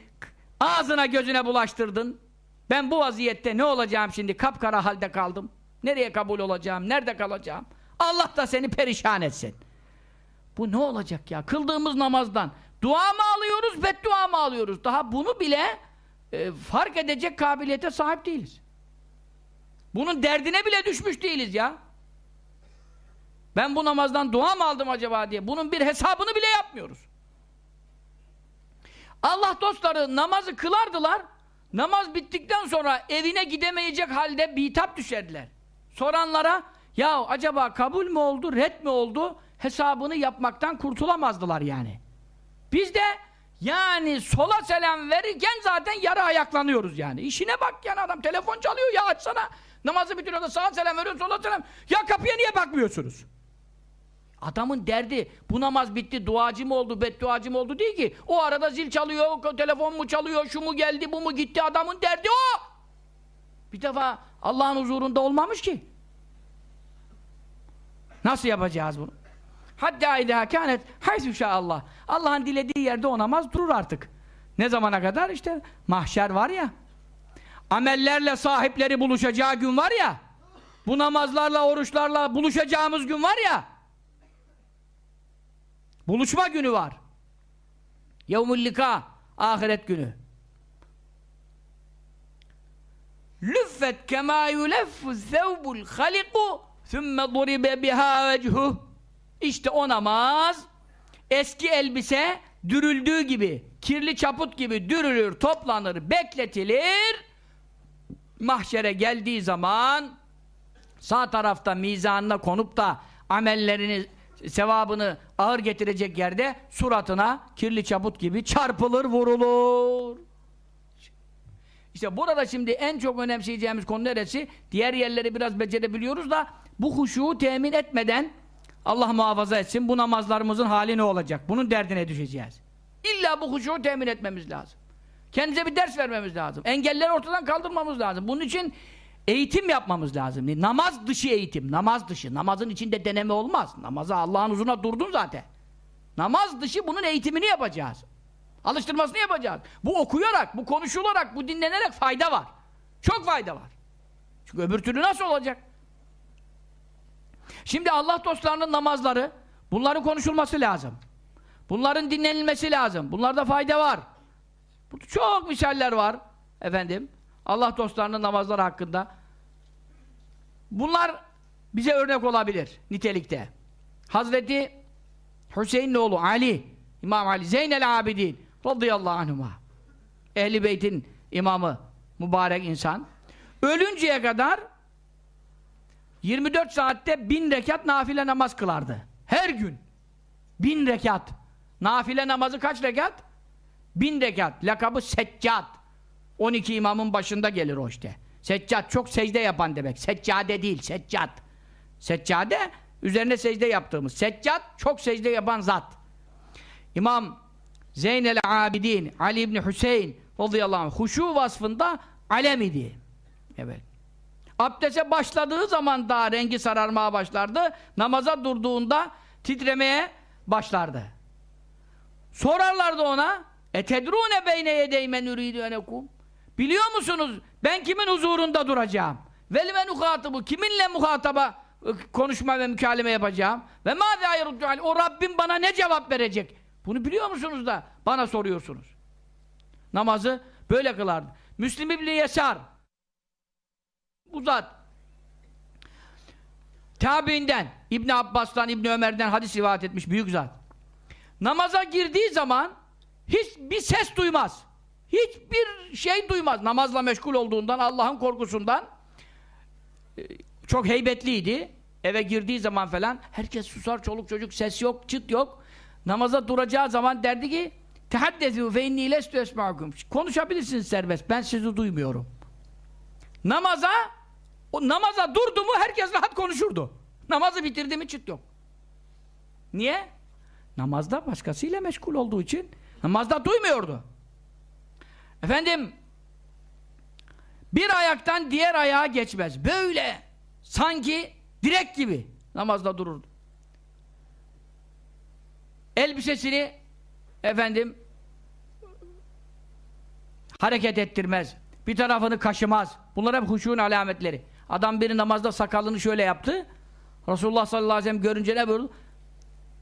Ağzına gözüne bulaştırdın. Ben bu vaziyette ne olacağım şimdi? Kapkara halde kaldım. Nereye kabul olacağım? Nerede kalacağım? Allah da seni perişan etsin. Bu ne olacak ya? Kıldığımız namazdan dua mı alıyoruz, beddua mı alıyoruz? Daha bunu bile e, fark edecek kabiliyete sahip değiliz. Bunun derdine bile düşmüş değiliz ya. Ben bu namazdan dua mı aldım acaba diye. Bunun bir hesabını bile yapmıyoruz. Allah dostları namazı kılardılar. Namaz bittikten sonra evine gidemeyecek halde bitap düşerdiler. Soranlara ya acaba kabul mü oldu, red mi oldu hesabını yapmaktan kurtulamazdılar yani. Biz de yani sola selam verirken zaten yarı ayaklanıyoruz yani. İşine bak yani adam telefon çalıyor ya açsana. Namazı bitiriyor sağa selam veriyor sola selam. Ya kapıya niye bakmıyorsunuz? Adamın derdi bu namaz bitti duacı mı oldu bedduacı mı oldu değil ki. O arada zil çalıyor, telefon mu çalıyor, şu mu geldi bu mu gitti adamın derdi o. Bir defa Allah'ın huzurunda olmamış ki. Nasıl yapacağız bunu? Hatta idâ kânet haysu Allah. Allah'ın dilediği yerde o namaz durur artık. Ne zamana kadar? İşte mahşer var ya. Amellerle sahipleri buluşacağı gün var ya. Bu namazlarla, oruçlarla buluşacağımız gün var ya. Buluşma günü var. Yevmül lika, ahiret günü. Lüffet kemâ yuleffu zevbul haliku thumme duribe biha vechuh İşte o namaz eski elbise dürüldüğü gibi, kirli çaput gibi dürülür, toplanır, bekletilir. Mahşere geldiği zaman sağ tarafta mizanına konup da amellerini sevabını ağır getirecek yerde suratına kirli çaput gibi çarpılır, vurulur. İşte burada şimdi en çok önemseyeceğimiz konu neresi? Diğer yerleri biraz becerebiliyoruz da bu huşuğu temin etmeden Allah muhafaza etsin bu namazlarımızın hali ne olacak? Bunun derdine düşeceğiz. İlla bu huşuğu temin etmemiz lazım. Kendimize bir ders vermemiz lazım. Engelleri ortadan kaldırmamız lazım. Bunun için eğitim yapmamız lazım. Namaz dışı eğitim. Namaz dışı. Namazın içinde deneme olmaz. Namaza Allah'ın huzuruna durdun zaten. Namaz dışı bunun eğitimini yapacağız. Alıştırmasını yapacağız. Bu okuyarak, bu konuşularak, bu dinlenerek fayda var. Çok fayda var. Çünkü öbür türlü nasıl olacak? Şimdi Allah dostlarının namazları, bunların konuşulması lazım. Bunların dinlenilmesi lazım. Bunlarda fayda var. Çok misaller var. Efendim, Allah dostlarının namazları hakkında. Bunlar bize örnek olabilir nitelikte. Hazreti Hüseyin'in oğlu Ali, İmam Ali Zeynel Abidin radıyallahu anhuma. Ehli Beyt'in imamı, mübarek insan. Ölünceye kadar 24 saatte bin rekat nafile namaz kılardı. Her gün. Bin rekat. Nafile namazı kaç rekat? Bin rekat. Lakabı Seccat. 12 imamın başında gelir o işte. Seccat çok secde yapan demek. Seccade değil, seccat. Seccade üzerine secde yaptığımız. Seccat çok secde yapan zat. İmam Zeynel Abidin Ali İbni Hüseyin radıyallahu anh huşu vasfında alem idi. Evet. Abdese başladığı zaman daha rengi sararmaya başlardı. Namaza durduğunda titremeye başlardı. Sorarlardı ona etedrune beyne yedey men uridu enekum Biliyor musunuz ben kimin huzurunda duracağım? Velime muhatabı kiminle muhataba konuşma ve mükaleme yapacağım. Ve yeruddu aleyh. O Rabbim bana ne cevap verecek? Bunu biliyor musunuz da bana soruyorsunuz. Namazı böyle kılardı. Müslim İbni Yesar bu zat tabiinden İbni Abbas'tan, İbni Ömer'den hadis rivayet etmiş büyük zat. Namaza girdiği zaman hiç bir ses duymaz. Hiçbir şey duymaz. Namazla meşgul olduğundan, Allah'ın korkusundan e, çok heybetliydi. Eve girdiği zaman falan herkes susar, çoluk çocuk ses yok, çıt yok. Namaza duracağı zaman derdi ki tehaddezû fe inni lestu esma'akum. Konuşabilirsiniz serbest. Ben sizi duymuyorum. Namaza o namaza durdu mu herkes rahat konuşurdu. Namazı bitirdi mi çıt yok. Niye? Namazda başkasıyla meşgul olduğu için namazda duymuyordu. Efendim bir ayaktan diğer ayağa geçmez. Böyle sanki direk gibi namazda dururdu. Elbisesini efendim hareket ettirmez. Bir tarafını kaşımaz. Bunlar hep huşun alametleri. Adam biri namazda sakalını şöyle yaptı. Resulullah sallallahu aleyhi ve sellem görünce ne buyurdu?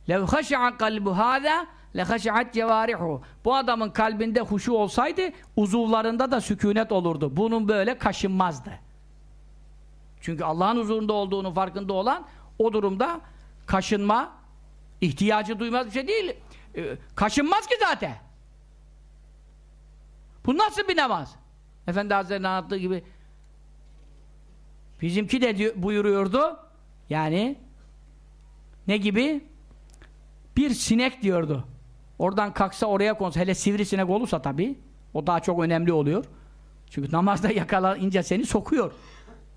لَوْ خَشَعَ قَلْبُ هَذَا lehaşiat cevarihu. Bu adamın kalbinde huşu olsaydı uzuvlarında da sükunet olurdu. Bunun böyle kaşınmazdı. Çünkü Allah'ın huzurunda olduğunun farkında olan o durumda kaşınma ihtiyacı duymaz bir şey değil. Ee, kaşınmaz ki zaten. Bu nasıl bir namaz? Efendi Hazretleri'nin anlattığı gibi bizimki de buyuruyordu yani ne gibi? Bir sinek diyordu. Oradan kalksa oraya konsa, hele sivrisinek olursa tabii, o daha çok önemli oluyor. Çünkü namazda yakalayınca seni sokuyor.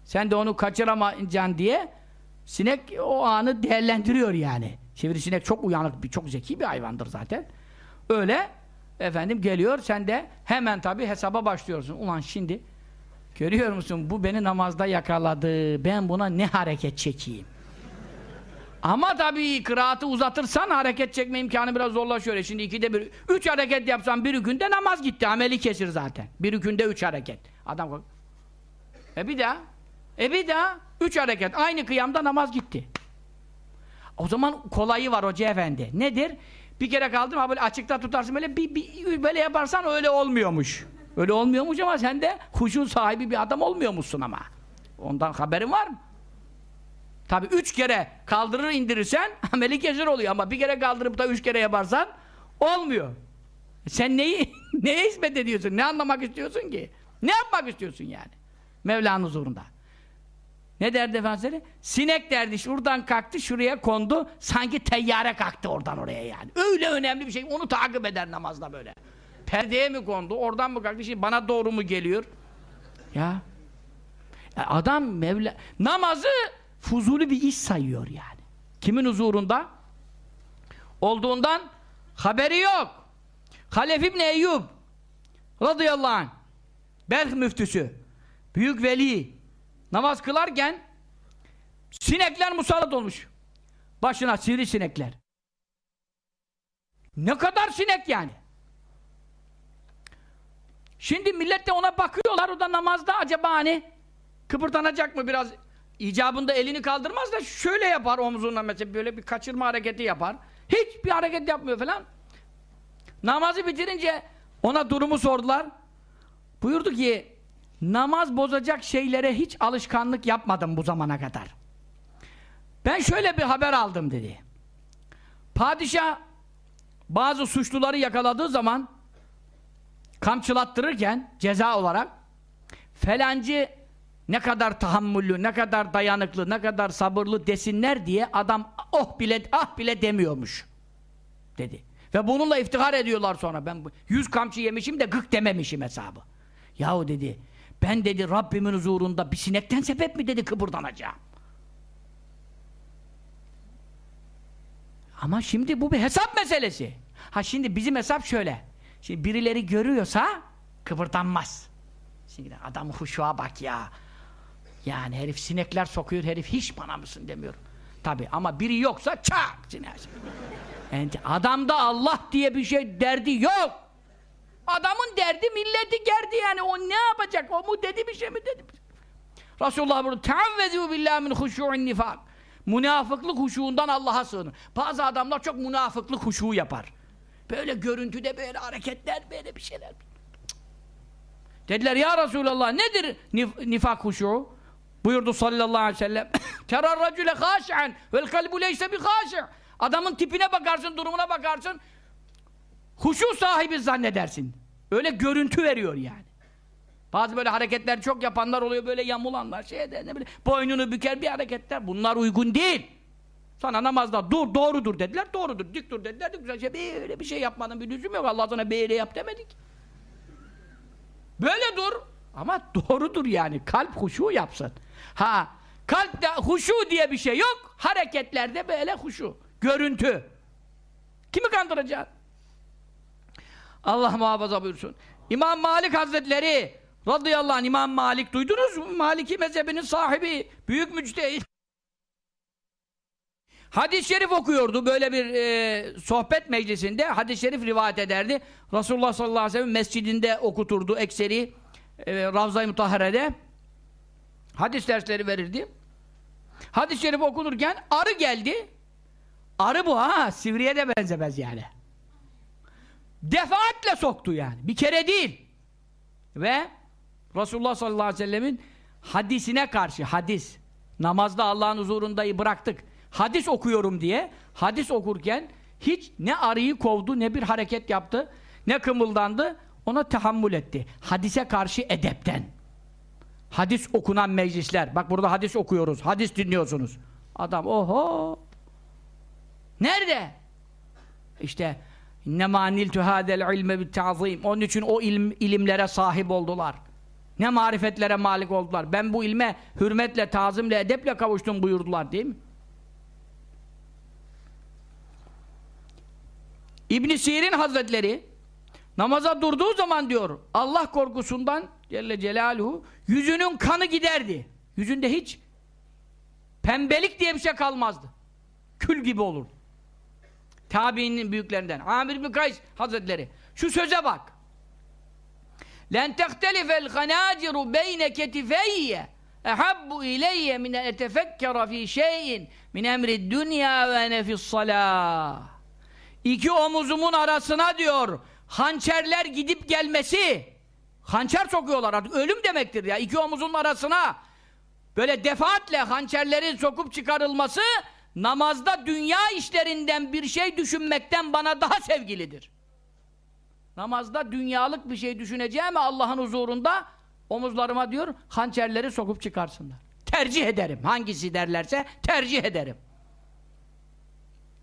Sen de onu kaçıramayacaksın diye sinek o anı değerlendiriyor yani. Sivrisinek çok uyanık, bir, çok zeki bir hayvandır zaten. Öyle efendim geliyor, sen de hemen tabii hesaba başlıyorsun. Ulan şimdi görüyor musun bu beni namazda yakaladı. Ben buna ne hareket çekeyim? Ama tabii kıraatı uzatırsan hareket çekme imkanı biraz zorlaşıyor. Şimdi ikide bir, üç hareket yapsan bir günde namaz gitti. Ameli kesir zaten. Bir günde üç hareket. Adam. E bir daha. E bir daha. Üç hareket. Aynı kıyamda namaz gitti. O zaman kolayı var hoca efendi. Nedir? Bir kere kaldım ha böyle açıkta tutarsın böyle bir, bir böyle yaparsan öyle olmuyormuş. Öyle olmuyormuş ama sen de huşu sahibi bir adam olmuyormuşsun ama. Ondan haberin var mı? Tabi üç kere kaldırır indirirsen ameli kesir oluyor ama bir kere kaldırıp da üç kere yaparsan olmuyor. Sen neyi, neye hizmet ediyorsun? Ne anlamak istiyorsun ki? Ne yapmak istiyorsun yani? Mevla'nın huzurunda. Ne derdi Efendimiz? Sinek derdi şuradan kalktı şuraya kondu sanki teyyare kalktı oradan oraya yani. Öyle önemli bir şey onu takip eder namazda böyle. Perdeye mi kondu oradan mı kalktı şimdi bana doğru mu geliyor? Ya. ya adam Mevla namazı fuzuli bir iş sayıyor yani. Kimin huzurunda? Olduğundan haberi yok. Halef İbni Eyyub radıyallahu anh Belh müftüsü büyük veli namaz kılarken sinekler musallat olmuş. Başına sivri sinekler. Ne kadar sinek yani? Şimdi millet de ona bakıyorlar o da namazda acaba hani kıpırdanacak mı biraz icabında elini kaldırmaz da şöyle yapar omzuna mesela böyle bir kaçırma hareketi yapar. Hiçbir hareket yapmıyor falan. Namazı bitirince ona durumu sordular. Buyurdu ki namaz bozacak şeylere hiç alışkanlık yapmadım bu zamana kadar. Ben şöyle bir haber aldım dedi. Padişah bazı suçluları yakaladığı zaman kamçılattırırken ceza olarak felancı ne kadar tahammüllü, ne kadar dayanıklı, ne kadar sabırlı desinler diye adam oh bile ah bile demiyormuş. Dedi. Ve bununla iftihar ediyorlar sonra. Ben yüz kamçı yemişim de gık dememişim hesabı. Yahu dedi, ben dedi Rabbimin huzurunda bir sinekten sebep mi dedi kıpırdanacağım. Ama şimdi bu bir hesap meselesi. Ha şimdi bizim hesap şöyle. Şimdi birileri görüyorsa kıpırdanmaz. Şimdi adam huşuğa bak ya. Yani herif sinekler sokuyor, herif hiç bana mısın demiyor. Tabi ama biri yoksa çak sinek. Yani adamda Allah diye bir şey derdi yok. Adamın derdi milleti gerdi yani o ne yapacak? O mu dedi bir şey mi dedi? Resulullah burada teavvezu billahi min huşu'in nifak. Münafıklık huşuğundan Allah'a sığınır. Bazı adamlar çok münafıklık huşuğu yapar. Böyle görüntüde böyle hareketler, böyle bir şeyler. Dediler ya Resulallah nedir nif nifak huşuğu? Buyurdu sallallahu aleyhi ve sellem. Terar racüle haşi'en vel kalbu leyse bi haşi'. Adamın tipine bakarsın, durumuna bakarsın. Huşu sahibi zannedersin. Öyle görüntü veriyor yani. Bazı böyle hareketler çok yapanlar oluyor, böyle yamulanlar, şey eder, ne bileyim, boynunu büker bir hareketler. Bunlar uygun değil. Sana namazda dur, doğrudur dediler, doğrudur. Dik dur dediler, dik dur. Şey, böyle bir şey yapmanın bir lüzum yok. Allah sana böyle yap demedik. Böyle dur. Ama doğrudur yani. Kalp huşu yapsın. Ha, kalpte huşu diye bir şey yok. Hareketlerde böyle huşu. Görüntü. Kimi kandıracaksın? Allah muhafaza buyursun. İmam Malik Hazretleri radıyallahu anh İmam Malik duydunuz mu? Maliki mezhebinin sahibi, büyük müctehit. Hadis-i şerif okuyordu böyle bir e, sohbet meclisinde. Hadis-i şerif rivayet ederdi. Resulullah sallallahu aleyhi ve sellem mescidinde okuturdu ekseri e, Ravza-i Mutahhare'de. Hadis dersleri verirdi. Hadis-i şerif okunurken arı geldi. Arı bu ha, sivriye de benzemez yani. Defaatle soktu yani. Bir kere değil. Ve Resulullah sallallahu aleyhi ve sellemin hadisine karşı, hadis, namazda Allah'ın huzurundayı bıraktık, hadis okuyorum diye, hadis okurken hiç ne arıyı kovdu, ne bir hareket yaptı, ne kımıldandı, ona tahammül etti. Hadise karşı edepten. Hadis okunan meclisler, bak burada hadis okuyoruz, hadis dinliyorsunuz. Adam, oho! Nerede? İşte İnnemâ niltü hâdel ilme bitta'zîm. Onun için o ilim, ilimlere sahip oldular. Ne marifetlere malik oldular. Ben bu ilme hürmetle, tazimle, edeple kavuştum buyurdular değil mi? ibn Sirin Hazretleri namaza durduğu zaman diyor Allah korkusundan Celle Celaluhu yüzünün kanı giderdi. Yüzünde hiç pembelik diye bir şey kalmazdı. Kül gibi olurdu. Tabiinin büyüklerinden. Amir bin Kays Hazretleri. Şu söze bak. لَنْ تَخْتَلِفَ الْخَنَاجِرُ بَيْنَ كَتِفَيَّ اَحَبُّ اِلَيَّ مِنَ اَتَفَكَّرَ ف۪ي شَيْءٍ مِنْ اَمْرِ الدُّنْيَا وَاَنَ فِي الصَّلَاةِ İki omuzumun arasına diyor hançerler gidip gelmesi hançer sokuyorlar artık ölüm demektir ya iki omuzun arasına böyle defaatle hançerlerin sokup çıkarılması namazda dünya işlerinden bir şey düşünmekten bana daha sevgilidir. Namazda dünyalık bir şey düşüneceğim Allah'ın huzurunda omuzlarıma diyor hançerleri sokup çıkarsınlar. Tercih ederim. Hangisi derlerse tercih ederim.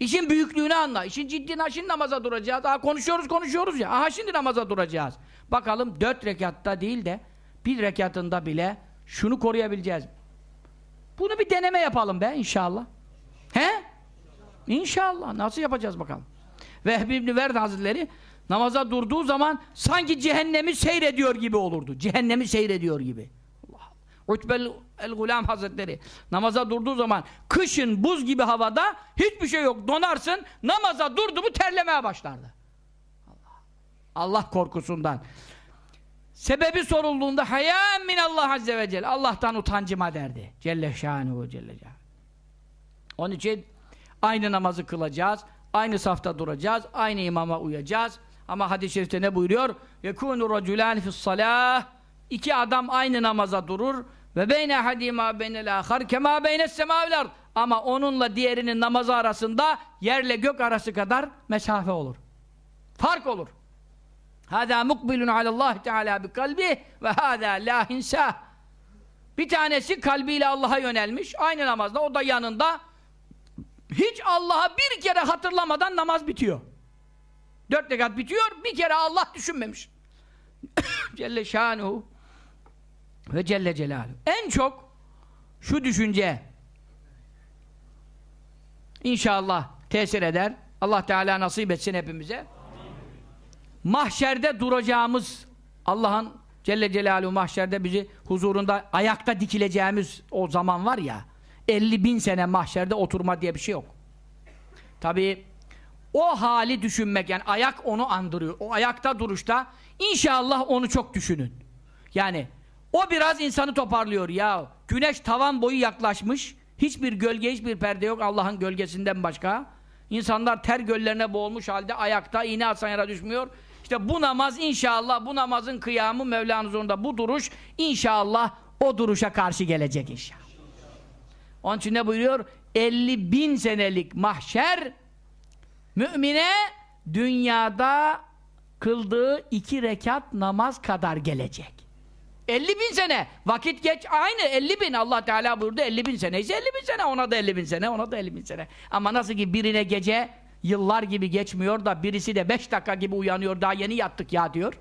İşin büyüklüğünü anla. İşin ciddi şimdi namaza duracağız. Daha konuşuyoruz konuşuyoruz ya. Aha şimdi namaza duracağız. Bakalım dört rekatta değil de bir rekatında bile şunu koruyabileceğiz. Bunu bir deneme yapalım be inşallah. He? İnşallah. Nasıl yapacağız bakalım. Vehbi İbni Verd Hazretleri namaza durduğu zaman sanki cehennemi seyrediyor gibi olurdu. Cehennemi seyrediyor gibi. Utbel el-Gulam Hazretleri namaza durduğu zaman kışın buz gibi havada hiçbir şey yok donarsın namaza durdu mu terlemeye başlardı. Allah, Allah korkusundan. Sebebi sorulduğunda hayâ minallah azze ve celle Allah'tan utancıma derdi. Celle şanuhu celle şanuhu. Onun için aynı namazı kılacağız, aynı safta duracağız, aynı imama uyacağız. Ama hadis-i şerifte ne buyuruyor? يَكُونُ رَجُلَانِ فِي الصَّلَاةِ İki adam aynı namaza durur ve beyne hadîmâ beynel âkhar kemâ beynes semâviler ama onunla diğerinin namazı arasında yerle gök arası kadar mesafe olur. Fark olur. Hâdâ mukbilun alallâhi teâlâ bi kalbi ve hâdâ lâ hinsâh. Bir tanesi kalbiyle Allah'a yönelmiş, aynı namazda, o da yanında hiç Allah'a bir kere hatırlamadan namaz bitiyor. Dört rekat bitiyor, bir kere Allah düşünmemiş. Celle şanuhu ve Celle Celaluhu. En çok şu düşünce inşallah tesir eder. Allah Teala nasip etsin hepimize. Mahşerde duracağımız Allah'ın Celle Celaluhu mahşerde bizi huzurunda ayakta dikileceğimiz o zaman var ya 50 bin sene mahşerde oturma diye bir şey yok. Tabi o hali düşünmek yani ayak onu andırıyor. O ayakta duruşta inşallah onu çok düşünün. Yani O biraz insanı toparlıyor ya. Güneş tavan boyu yaklaşmış. Hiçbir gölge, hiçbir perde yok Allah'ın gölgesinden başka. İnsanlar ter göllerine boğulmuş halde ayakta iğne atsan yere düşmüyor. İşte bu namaz inşallah, bu namazın kıyamı Mevla'nın huzurunda bu duruş inşallah o duruşa karşı gelecek inşallah. Onun için ne buyuruyor? 50 bin senelik mahşer mümine dünyada kıldığı iki rekat namaz kadar gelecek. 50 bin sene. Vakit geç aynı 50 bin. Allah Teala buyurdu 50 bin sene. ise 50 bin sene. Ona da 50 bin sene. Ona da 50 bin sene. Ama nasıl ki birine gece yıllar gibi geçmiyor da birisi de 5 dakika gibi uyanıyor. Daha yeni yattık ya diyor.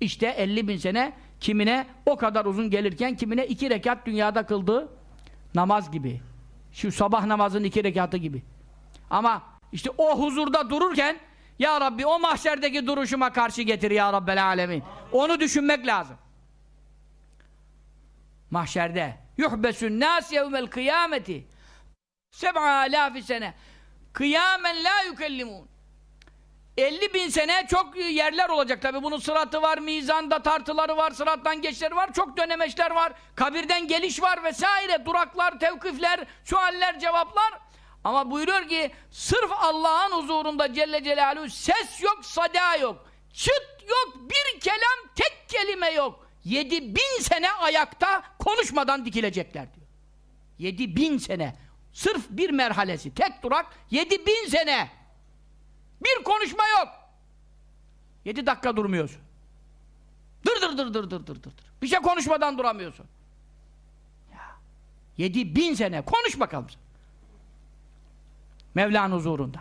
İşte 50 bin sene kimine o kadar uzun gelirken kimine iki rekat dünyada kıldığı namaz gibi. Şu sabah namazının iki rekatı gibi. Ama işte o huzurda dururken Ya Rabbi o mahşerdeki duruşuma karşı getir Ya Rabbel Alemin. Onu düşünmek lazım. Mahşerde. Yuhbesun nas yevmel kıyameti. Seb'a alafi sene. Kıyamen la yukellimun. 50 bin sene çok yerler olacak. Tabi bunun sıratı var, mizanda tartıları var, sırattan geçleri var, çok dönemeçler var, kabirden geliş var vesaire, duraklar, tevkifler, sualler, cevaplar. Ama buyuruyor ki sırf Allah'ın huzurunda Celle Celaluhu ses yok, sada yok, çıt yok, bir kelam, tek kelime yok. Yedi bin sene ayakta konuşmadan dikilecekler diyor. Yedi bin sene. Sırf bir merhalesi, tek durak, yedi bin sene. Bir konuşma yok. Yedi dakika durmuyorsun. Dır dır dır dır dır dır dır. Bir şey konuşmadan duramıyorsun. Ya. Yedi bin sene. Konuş bakalım. Mevla'nın huzurunda.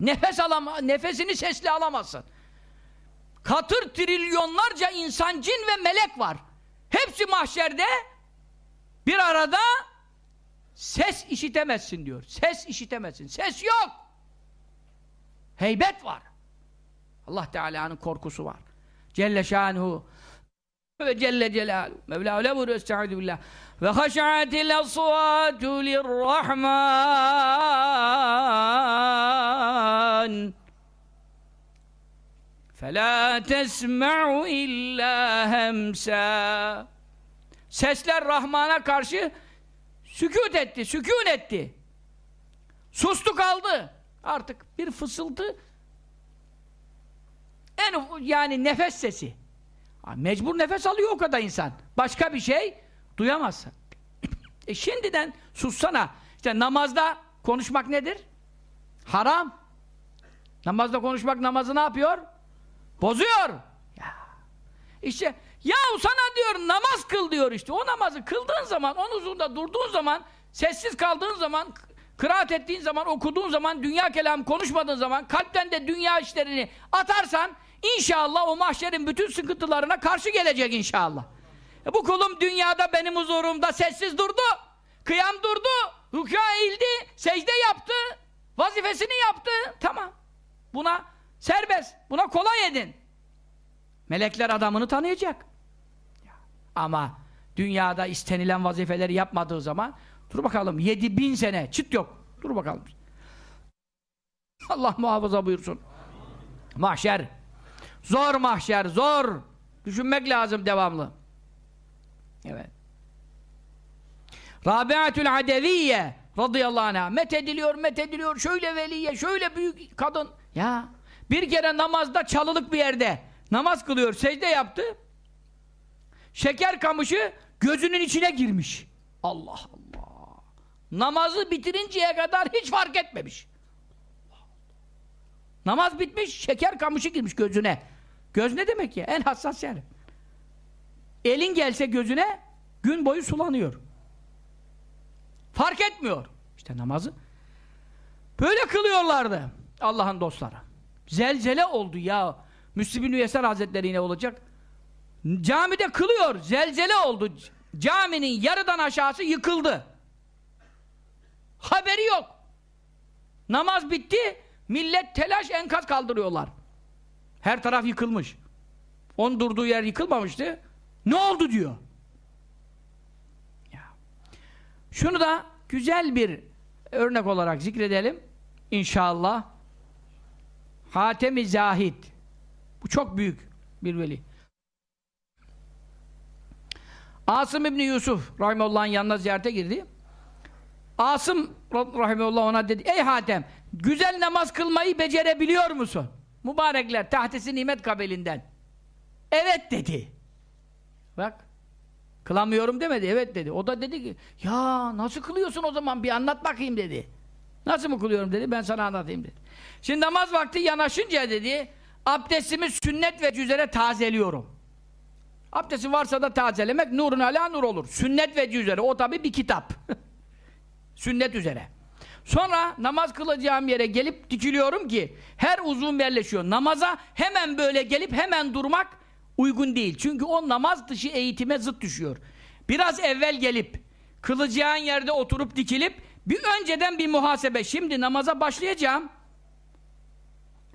Nefes alama, nefesini sesli alamazsın. Katır trilyonlarca insan, cin ve melek var. Hepsi mahşerde bir arada ses işitemezsin diyor. Ses işitemezsin. Ses yok. Heybet var. Allah Teala'nın korkusu var. Celle şanuhu ve Celle Celaluhu. Mevla öyle buyuruyor Estaizu billah. Ve haş'atil asvatu lirrahman فَلَا تَسْمَعُ اِلَّا هَمْسًا Sesler Rahman'a karşı sükut etti, sükun etti. Sustu kaldı. Artık bir fısıltı en yani nefes sesi. Mecbur nefes alıyor o kadar insan. Başka bir şey duyamazsın. e şimdiden sussana. İşte namazda konuşmak nedir? Haram. Namazda konuşmak namazı ne yapıyor? Bozuyor. Ya. İşte ya sana diyor namaz kıl diyor işte. O namazı kıldığın zaman, onun huzurunda durduğun zaman, sessiz kaldığın zaman, kıraat ettiğin zaman, okuduğun zaman, dünya kelamı konuşmadığın zaman, kalpten de dünya işlerini atarsan, inşallah o mahşerin bütün sıkıntılarına karşı gelecek inşallah. E bu kulum dünyada benim huzurumda sessiz durdu, kıyam durdu, rükûa eğildi, secde yaptı, vazifesini yaptı, tamam. Buna serbest, buna kolay edin. Melekler adamını tanıyacak. Ama dünyada istenilen vazifeleri yapmadığı zaman dur bakalım yedi bin sene çıt yok. Dur bakalım. Allah muhafaza buyursun. Mahşer. Zor mahşer, zor. Düşünmek lazım devamlı. Evet. Rabiatül Adeviye radıyallahu anh'a met ediliyor, met ediliyor. Şöyle veliye, şöyle büyük kadın. Ya bir kere namazda çalılık bir yerde namaz kılıyor, secde yaptı. Şeker kamışı gözünün içine girmiş. Allah Allah. Namazı bitirinceye kadar hiç fark etmemiş. Namaz bitmiş, şeker kamışı girmiş gözüne. Göz ne demek ya? En hassas yer. Elin gelse gözüne gün boyu sulanıyor. Fark etmiyor. İşte namazı. Böyle kılıyorlardı Allah'ın dostları. Zelzele oldu ya. Müslim bin Üyeser Hazretleri yine olacak. Camide kılıyor. Zelzele oldu. Caminin yarıdan aşağısı yıkıldı. Haberi yok. Namaz bitti. Millet telaş enkaz kaldırıyorlar. Her taraf yıkılmış. Onun durduğu yer yıkılmamıştı. Ne oldu diyor. Ya. Şunu da güzel bir örnek olarak zikredelim. İnşallah. Hatemi Zahid. Bu çok büyük bir veli. Asım İbni Yusuf Rahimullah'ın yanına ziyarete girdi. Asım Rahimullah ona dedi, ey Hatem, güzel namaz kılmayı becerebiliyor musun? Mübarekler, tahtesi nimet kabelinden. Evet dedi. Bak, kılamıyorum demedi, evet dedi. O da dedi ki, ya nasıl kılıyorsun o zaman bir anlat bakayım dedi. Nasıl mı kılıyorum dedi, ben sana anlatayım dedi. Şimdi namaz vakti yanaşınca dedi, abdestimi sünnet ve üzere tazeliyorum. Abdesti varsa da tazelemek nurun ala nur olur. Sünnet ve üzere, o tabi bir kitap. Sünnet üzere. Sonra namaz kılacağım yere gelip dikiliyorum ki her uzun yerleşiyor. Namaza hemen böyle gelip hemen durmak uygun değil. Çünkü o namaz dışı eğitime zıt düşüyor. Biraz evvel gelip kılacağın yerde oturup dikilip bir önceden bir muhasebe. Şimdi namaza başlayacağım.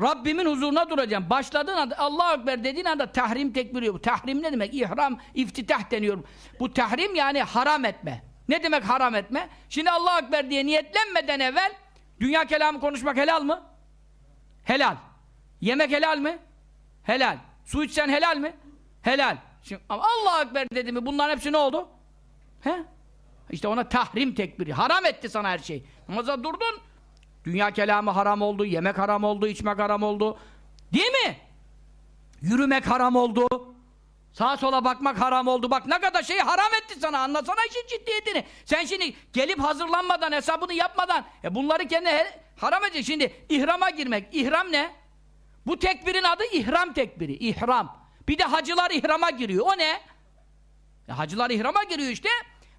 Rabbimin huzuruna duracağım. Başladığın anda Allahu Ekber dediğin anda tahrim tekbiri bu. Tahrim ne demek? İhram, iftitah deniyor. Bu tahrim yani haram etme. Ne demek haram etme? Şimdi Allahu Ekber diye niyetlenmeden evvel dünya kelamı konuşmak helal mı? Helal. Yemek helal mi? Helal. Su içsen helal mi? Helal. Şimdi ama Allahu Ekber dedi mi bunların hepsi ne oldu? He? İşte ona tahrim tekbiri. Haram etti sana her şey. Namaza durdun. Dünya kelamı haram oldu, yemek haram oldu, içmek haram oldu. Değil mi? Yürümek haram oldu. Sağa sola bakmak haram oldu. Bak ne kadar şey haram etti sana. Anlasana işin ciddiyetini. Sen şimdi gelip hazırlanmadan, hesabını yapmadan e bunları kendine haram edecek. Şimdi ihrama girmek. İhram ne? Bu tekbirin adı ihram tekbiri. İhram. Bir de hacılar ihrama giriyor. O ne? E, hacılar ihrama giriyor işte.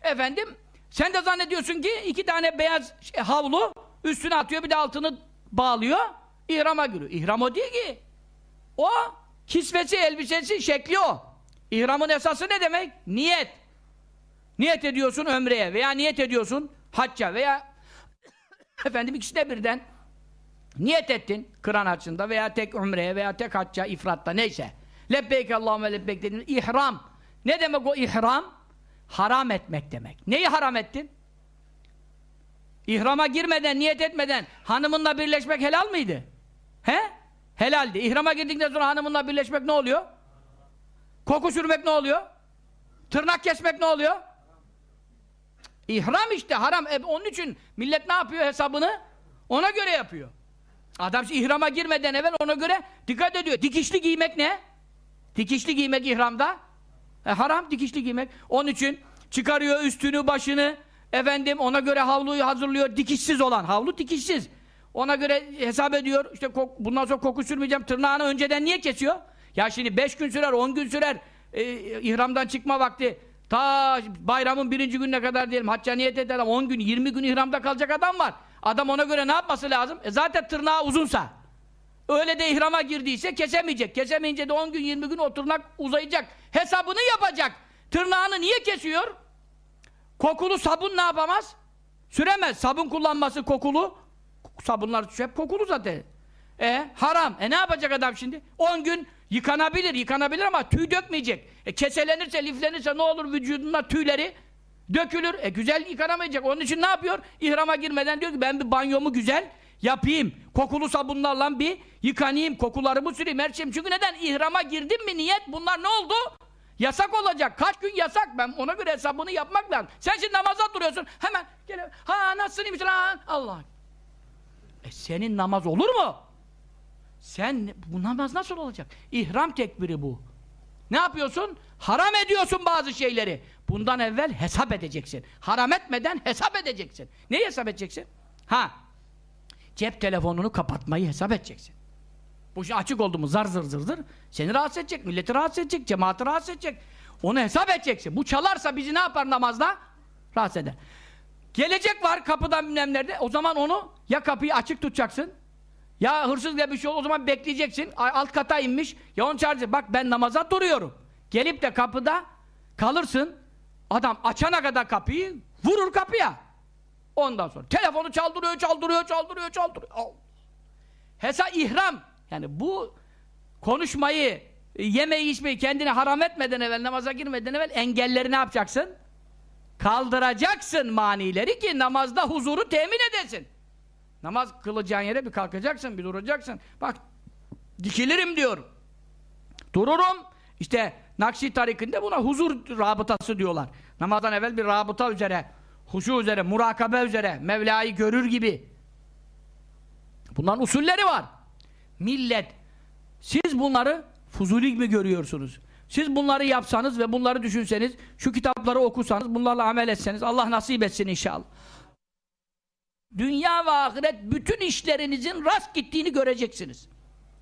Efendim sen de zannediyorsun ki iki tane beyaz şey, havlu üstüne atıyor bir de altını bağlıyor. İhrama giriyor. İhram o değil ki. O kisvesi, elbisesi, şekli o. İhramın esası ne demek? Niyet. Niyet ediyorsun ömreye veya niyet ediyorsun hacca veya efendim ikisine birden niyet ettin kıran haccında veya tek ömreye veya tek hacca, ifratta neyse. Lebbeyk Allahümme lebbeyk dediğimiz ihram. Ne demek o ihram? Haram etmek demek. Neyi haram ettin? İhrama girmeden, niyet etmeden hanımınla birleşmek helal mıydı? He? Helaldi. İhrama girdikten sonra hanımınla birleşmek ne oluyor? Koku sürmek ne oluyor? Tırnak kesmek ne oluyor? İhram işte haram. E, onun için millet ne yapıyor hesabını? Ona göre yapıyor. Adam ihrama girmeden evvel ona göre dikkat ediyor. Dikişli giymek ne? Dikişli giymek ihramda. E, haram dikişli giymek. Onun için çıkarıyor üstünü başını efendim ona göre havluyu hazırlıyor. Dikişsiz olan. Havlu dikişsiz. Ona göre hesap ediyor. İşte bundan sonra koku sürmeyeceğim. Tırnağını önceden niye kesiyor? Ya şimdi beş gün sürer, on gün sürer e, ihramdan çıkma vakti. Ta bayramın birinci gününe kadar diyelim hacca niyet eder adam 10 gün, 20 gün ihramda kalacak adam var. Adam ona göre ne yapması lazım? E zaten tırnağı uzunsa. Öyle de ihrama girdiyse kesemeyecek. Kesemeyince de 10 gün, 20 gün o tırnak uzayacak. Hesabını yapacak. Tırnağını niye kesiyor? Kokulu sabun ne yapamaz? Süremez. Sabun kullanması kokulu. Sabunlar hep kokulu zaten. E haram. E ne yapacak adam şimdi? 10 gün Yıkanabilir, yıkanabilir ama tüy dökmeyecek. E keselenirse, liflenirse ne olur vücudunda tüyleri? Dökülür. E güzel yıkanamayacak. Onun için ne yapıyor? İhrama girmeden diyor ki ben bir banyomu güzel yapayım. Kokulu sabunlarla bir yıkanayım. Kokularımı süreyim. Her şeyim. Çünkü neden? İhrama girdim mi niyet? Bunlar ne oldu? Yasak olacak. Kaç gün yasak? Ben ona göre hesabını yapmak lazım. Sen şimdi namaza duruyorsun. Hemen gel. Ha nasılsın lan? Allah. E senin namaz olur mu? Sen bu namaz nasıl olacak? İhram tekbiri bu. Ne yapıyorsun? Haram ediyorsun bazı şeyleri. Bundan evvel hesap edeceksin. Haram etmeden hesap edeceksin. Neyi hesap edeceksin? Ha. Cep telefonunu kapatmayı hesap edeceksin. Bu şey açık oldu mu zar zır zır zır seni rahatsız edecek, milleti rahatsız edecek, cemaati rahatsız edecek. Onu hesap edeceksin. Bu çalarsa bizi ne yapar namazda? Rahatsız eder. Gelecek var kapıdan bilmem nerede. O zaman onu ya kapıyı açık tutacaksın ya hırsız diye bir şey olur o zaman bekleyeceksin. Alt kata inmiş. Ya onu çağıracaksın. Bak ben namaza duruyorum. Gelip de kapıda kalırsın. Adam açana kadar kapıyı vurur kapıya. Ondan sonra telefonu çaldırıyor, çaldırıyor, çaldırıyor, çaldırıyor. Allah. Hesa ihram. Yani bu konuşmayı, yemeği, içmeyi kendine haram etmeden evvel, namaza girmeden evvel engelleri ne yapacaksın? Kaldıracaksın manileri ki namazda huzuru temin edesin. Namaz kılacağın yere bir kalkacaksın, bir duracaksın. Bak, dikilirim diyor. Dururum. İşte Nakşi tarikinde buna huzur rabıtası diyorlar. Namazdan evvel bir rabıta üzere, huşu üzere, murakabe üzere, Mevla'yı görür gibi. Bunların usulleri var. Millet, siz bunları fuzulik mi görüyorsunuz? Siz bunları yapsanız ve bunları düşünseniz, şu kitapları okusanız, bunlarla amel etseniz, Allah nasip etsin inşallah. Dünya ve ahiret bütün işlerinizin rast gittiğini göreceksiniz.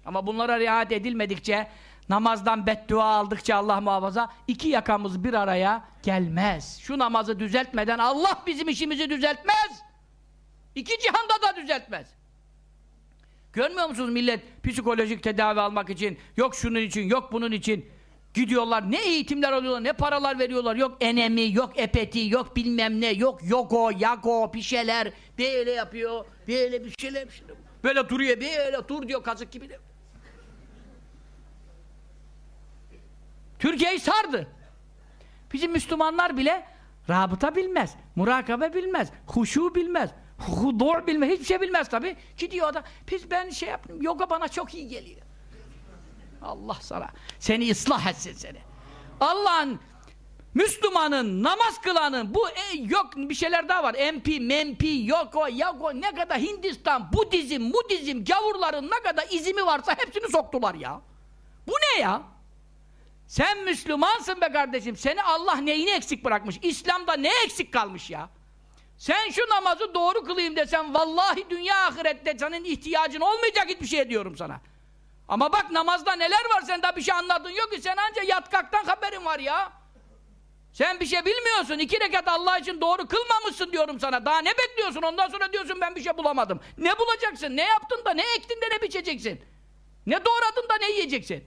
Ama bunlara riayet edilmedikçe, namazdan beddua aldıkça Allah muhafaza, iki yakamız bir araya gelmez. Şu namazı düzeltmeden Allah bizim işimizi düzeltmez. İki cihanda da düzeltmez. Görmüyor musunuz millet psikolojik tedavi almak için, yok şunun için, yok bunun için gidiyorlar, ne eğitimler alıyorlar, ne paralar veriyorlar, yok enemi, yok epeti, yok bilmem ne, yok yogo, yago, bir şeyler, böyle yapıyor, böyle bir şeyler. Böyle duruyor, böyle dur diyor kazık gibi de. Türkiye'yi sardı. Bizim Müslümanlar bile rabıta bilmez, murakabe bilmez, huşu bilmez, hudur bilmez, hiçbir şey bilmez tabi. Gidiyor da, biz ben şey yaptım, yoga bana çok iyi geliyor. Allah sana, seni ıslah etsin seni. Allah'ın Müslümanın, namaz kılanın, bu e, yok bir şeyler daha var. MP, MP, yok o, ne kadar Hindistan, Budizm, Budizm, gavurların ne kadar izimi varsa hepsini soktular ya. Bu ne ya? Sen Müslümansın be kardeşim. Seni Allah neyini eksik bırakmış? İslam'da ne eksik kalmış ya? Sen şu namazı doğru kılayım desen vallahi dünya ahirette senin ihtiyacın olmayacak hiçbir şey diyorum sana. Ama bak namazda neler var sen daha bir şey anladın yok ki sen anca yatkaktan haberin var ya. Sen bir şey bilmiyorsun. iki rekat Allah için doğru kılmamışsın diyorum sana. Daha ne bekliyorsun? Ondan sonra diyorsun ben bir şey bulamadım. Ne bulacaksın? Ne yaptın da ne ektin de ne biçeceksin? Ne doğradın da ne yiyeceksin?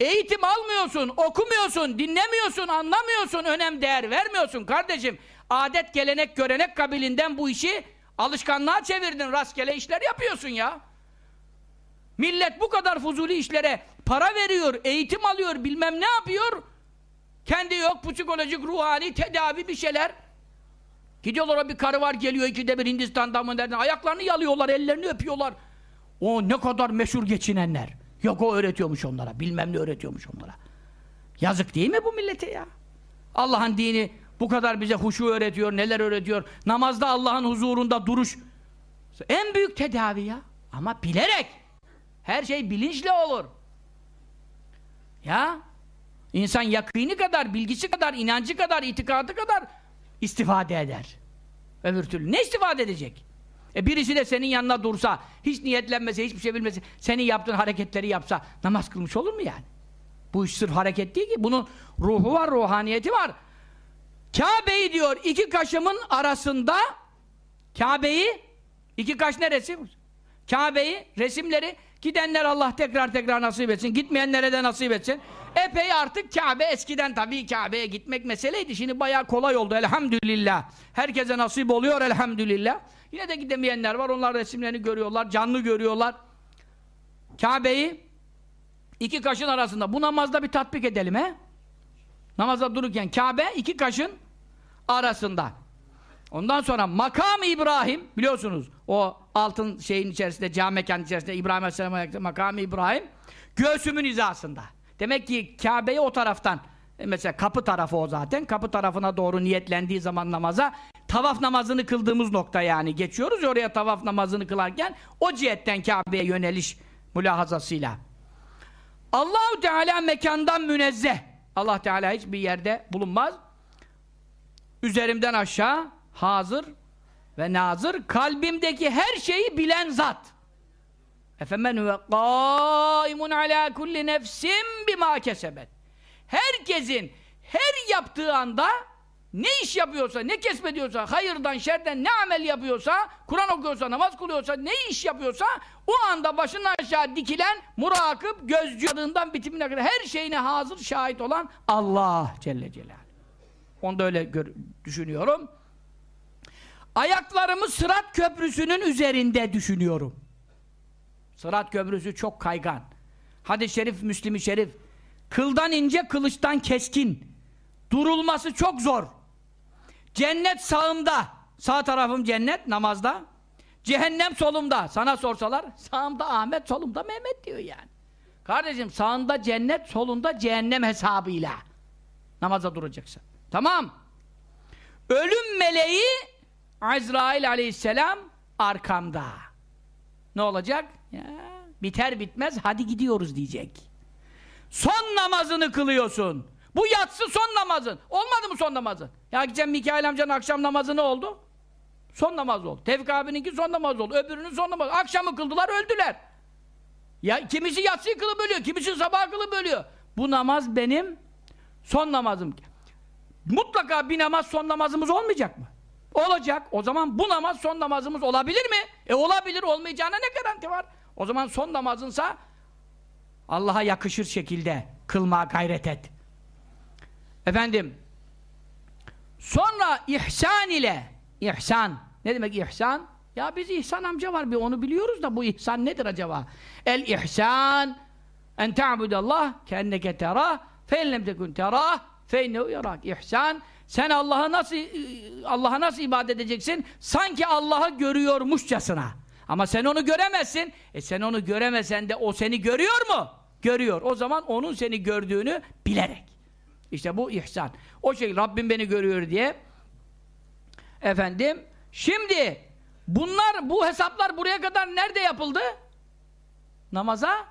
Eğitim almıyorsun, okumuyorsun, dinlemiyorsun, anlamıyorsun, önem değer vermiyorsun kardeşim. Adet, gelenek, görenek kabilinden bu işi alışkanlığa çevirdin, rastgele işler yapıyorsun ya. Millet bu kadar fuzuli işlere para veriyor, eğitim alıyor, bilmem ne yapıyor. Kendi yok, psikolojik, ruhani, tedavi bir şeyler. Gidiyorlar bir karı var geliyor ikide bir Hindistan'dan mı nereden, ayaklarını yalıyorlar, ellerini öpüyorlar. O ne kadar meşhur geçinenler. Yok o öğretiyormuş onlara. Bilmem ne öğretiyormuş onlara. Yazık değil mi bu millete ya? Allah'ın dini bu kadar bize huşu öğretiyor, neler öğretiyor. Namazda Allah'ın huzurunda duruş. En büyük tedavi ya. Ama bilerek. Her şey bilinçle olur. Ya. İnsan yakini kadar, bilgisi kadar, inancı kadar, itikadı kadar istifade eder. Öbür türlü ne istifade edecek? E birisi de senin yanına dursa, hiç niyetlenmese, hiçbir şey bilmese, senin yaptığın hareketleri yapsa, namaz kılmış olur mu yani? Bu iş sırf hareket değil ki, bunun ruhu var, ruhaniyeti var. Kabe'yi diyor, iki kaşımın arasında, Kabe'yi, iki kaş neresi? Kabe'yi, resimleri, gidenler Allah tekrar tekrar nasip etsin, gitmeyenlere de nasip etsin. Epey artık Kabe, eskiden tabii Kabe'ye gitmek meseleydi, şimdi bayağı kolay oldu elhamdülillah. Herkese nasip oluyor elhamdülillah. Yine de gidemeyenler var. Onlar resimlerini görüyorlar, canlı görüyorlar. Kabe'yi iki kaşın arasında. Bu namazda bir tatbik edelim he. Namazda dururken Kabe iki kaşın arasında. Ondan sonra makam İbrahim biliyorsunuz o altın şeyin içerisinde cami mekanın içerisinde İbrahim Aleyhisselam'a makam İbrahim göğsümün hizasında. Demek ki Kabe'yi o taraftan mesela kapı tarafı o zaten. Kapı tarafına doğru niyetlendiği zaman namaza tavaf namazını kıldığımız nokta yani geçiyoruz ya oraya tavaf namazını kılarken o cihetten Kabe'ye yöneliş mülahazasıyla. Allahu Teala mekandan münezzeh. Allah Teala hiçbir yerde bulunmaz. Üzerimden aşağı hazır ve nazır kalbimdeki her şeyi bilen zat. Efemen ve kaimun ala kulli nefsin bima kesebet. Herkesin her yaptığı anda ne iş yapıyorsa, ne kesmediyorsa, hayırdan, şerden ne amel yapıyorsa, Kur'an okuyorsa, namaz kılıyorsa, ne iş yapıyorsa, o anda başından aşağı dikilen, murakip, gözcü adından bitimine kadar her şeyine hazır, şahit olan Allah Celle Celaluhu. Onu da öyle düşünüyorum. Ayaklarımı Sırat Köprüsü'nün üzerinde düşünüyorum. Sırat Köprüsü çok kaygan. Hadis-i şerif, Müslim-i şerif. Kıldan ince, kılıçtan keskin. Durulması çok zor. Cennet sağımda. Sağ tarafım cennet namazda. Cehennem solumda. Sana sorsalar sağımda Ahmet, solumda Mehmet diyor yani. Kardeşim sağında cennet, solunda cehennem hesabıyla namaza duracaksın. Tamam. Ölüm meleği Azrail aleyhisselam arkamda. Ne olacak? Ya, biter bitmez hadi gidiyoruz diyecek. Son namazını kılıyorsun. Bu yatsı son namazın. Olmadı mı son namazın? Ya gideceğim Mikail amcanın akşam namazı ne oldu? Son namaz oldu. Tevfik abininki son namaz oldu. Öbürünün son namazı. Akşamı kıldılar öldüler. Ya kimisi yatsıyı kılıp ölüyor, kimisi sabah kılıp ölüyor. Bu namaz benim son namazım. Mutlaka bir namaz son namazımız olmayacak mı? Olacak. O zaman bu namaz son namazımız olabilir mi? E olabilir. Olmayacağına ne garanti var? O zaman son namazınsa Allah'a yakışır şekilde kılmaya gayret et. Efendim sonra ihsan ile ihsan ne demek ihsan? Ya biz ihsan amca var bir onu biliyoruz da bu ihsan nedir acaba? El ihsan en ta'budallah kenneke terah fe tekun terah fe innehu yarak. İhsan sen Allah'a nasıl Allah'a nasıl ibadet edeceksin? Sanki Allah'ı görüyormuşçasına. Ama sen onu göremezsin. E sen onu göremesen de o seni görüyor mu? Görüyor. O zaman onun seni gördüğünü bilerek. İşte bu ihsan. O şey Rabbim beni görüyor diye efendim şimdi bunlar bu hesaplar buraya kadar nerede yapıldı? Namaza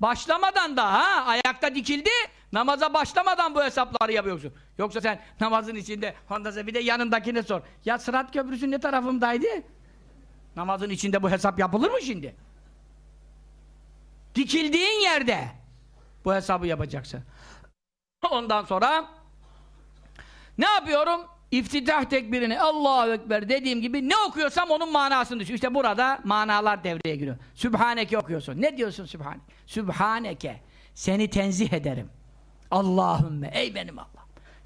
başlamadan da ha ayakta dikildi namaza başlamadan bu hesapları yapıyorsun. Yoksa sen namazın içinde ondan bir de yanındakine sor. Ya Sırat Köprüsü ne tarafımdaydı? Namazın içinde bu hesap yapılır mı şimdi? Dikildiğin yerde bu hesabı yapacaksın. Ondan sonra ne yapıyorum? İftitah tekbirini Allahu Ekber dediğim gibi ne okuyorsam onun manasını düşün. İşte burada manalar devreye giriyor. Sübhaneke okuyorsun. Ne diyorsun Sübhaneke? Sübhaneke. Seni tenzih ederim. Allahümme. Ey benim Allah.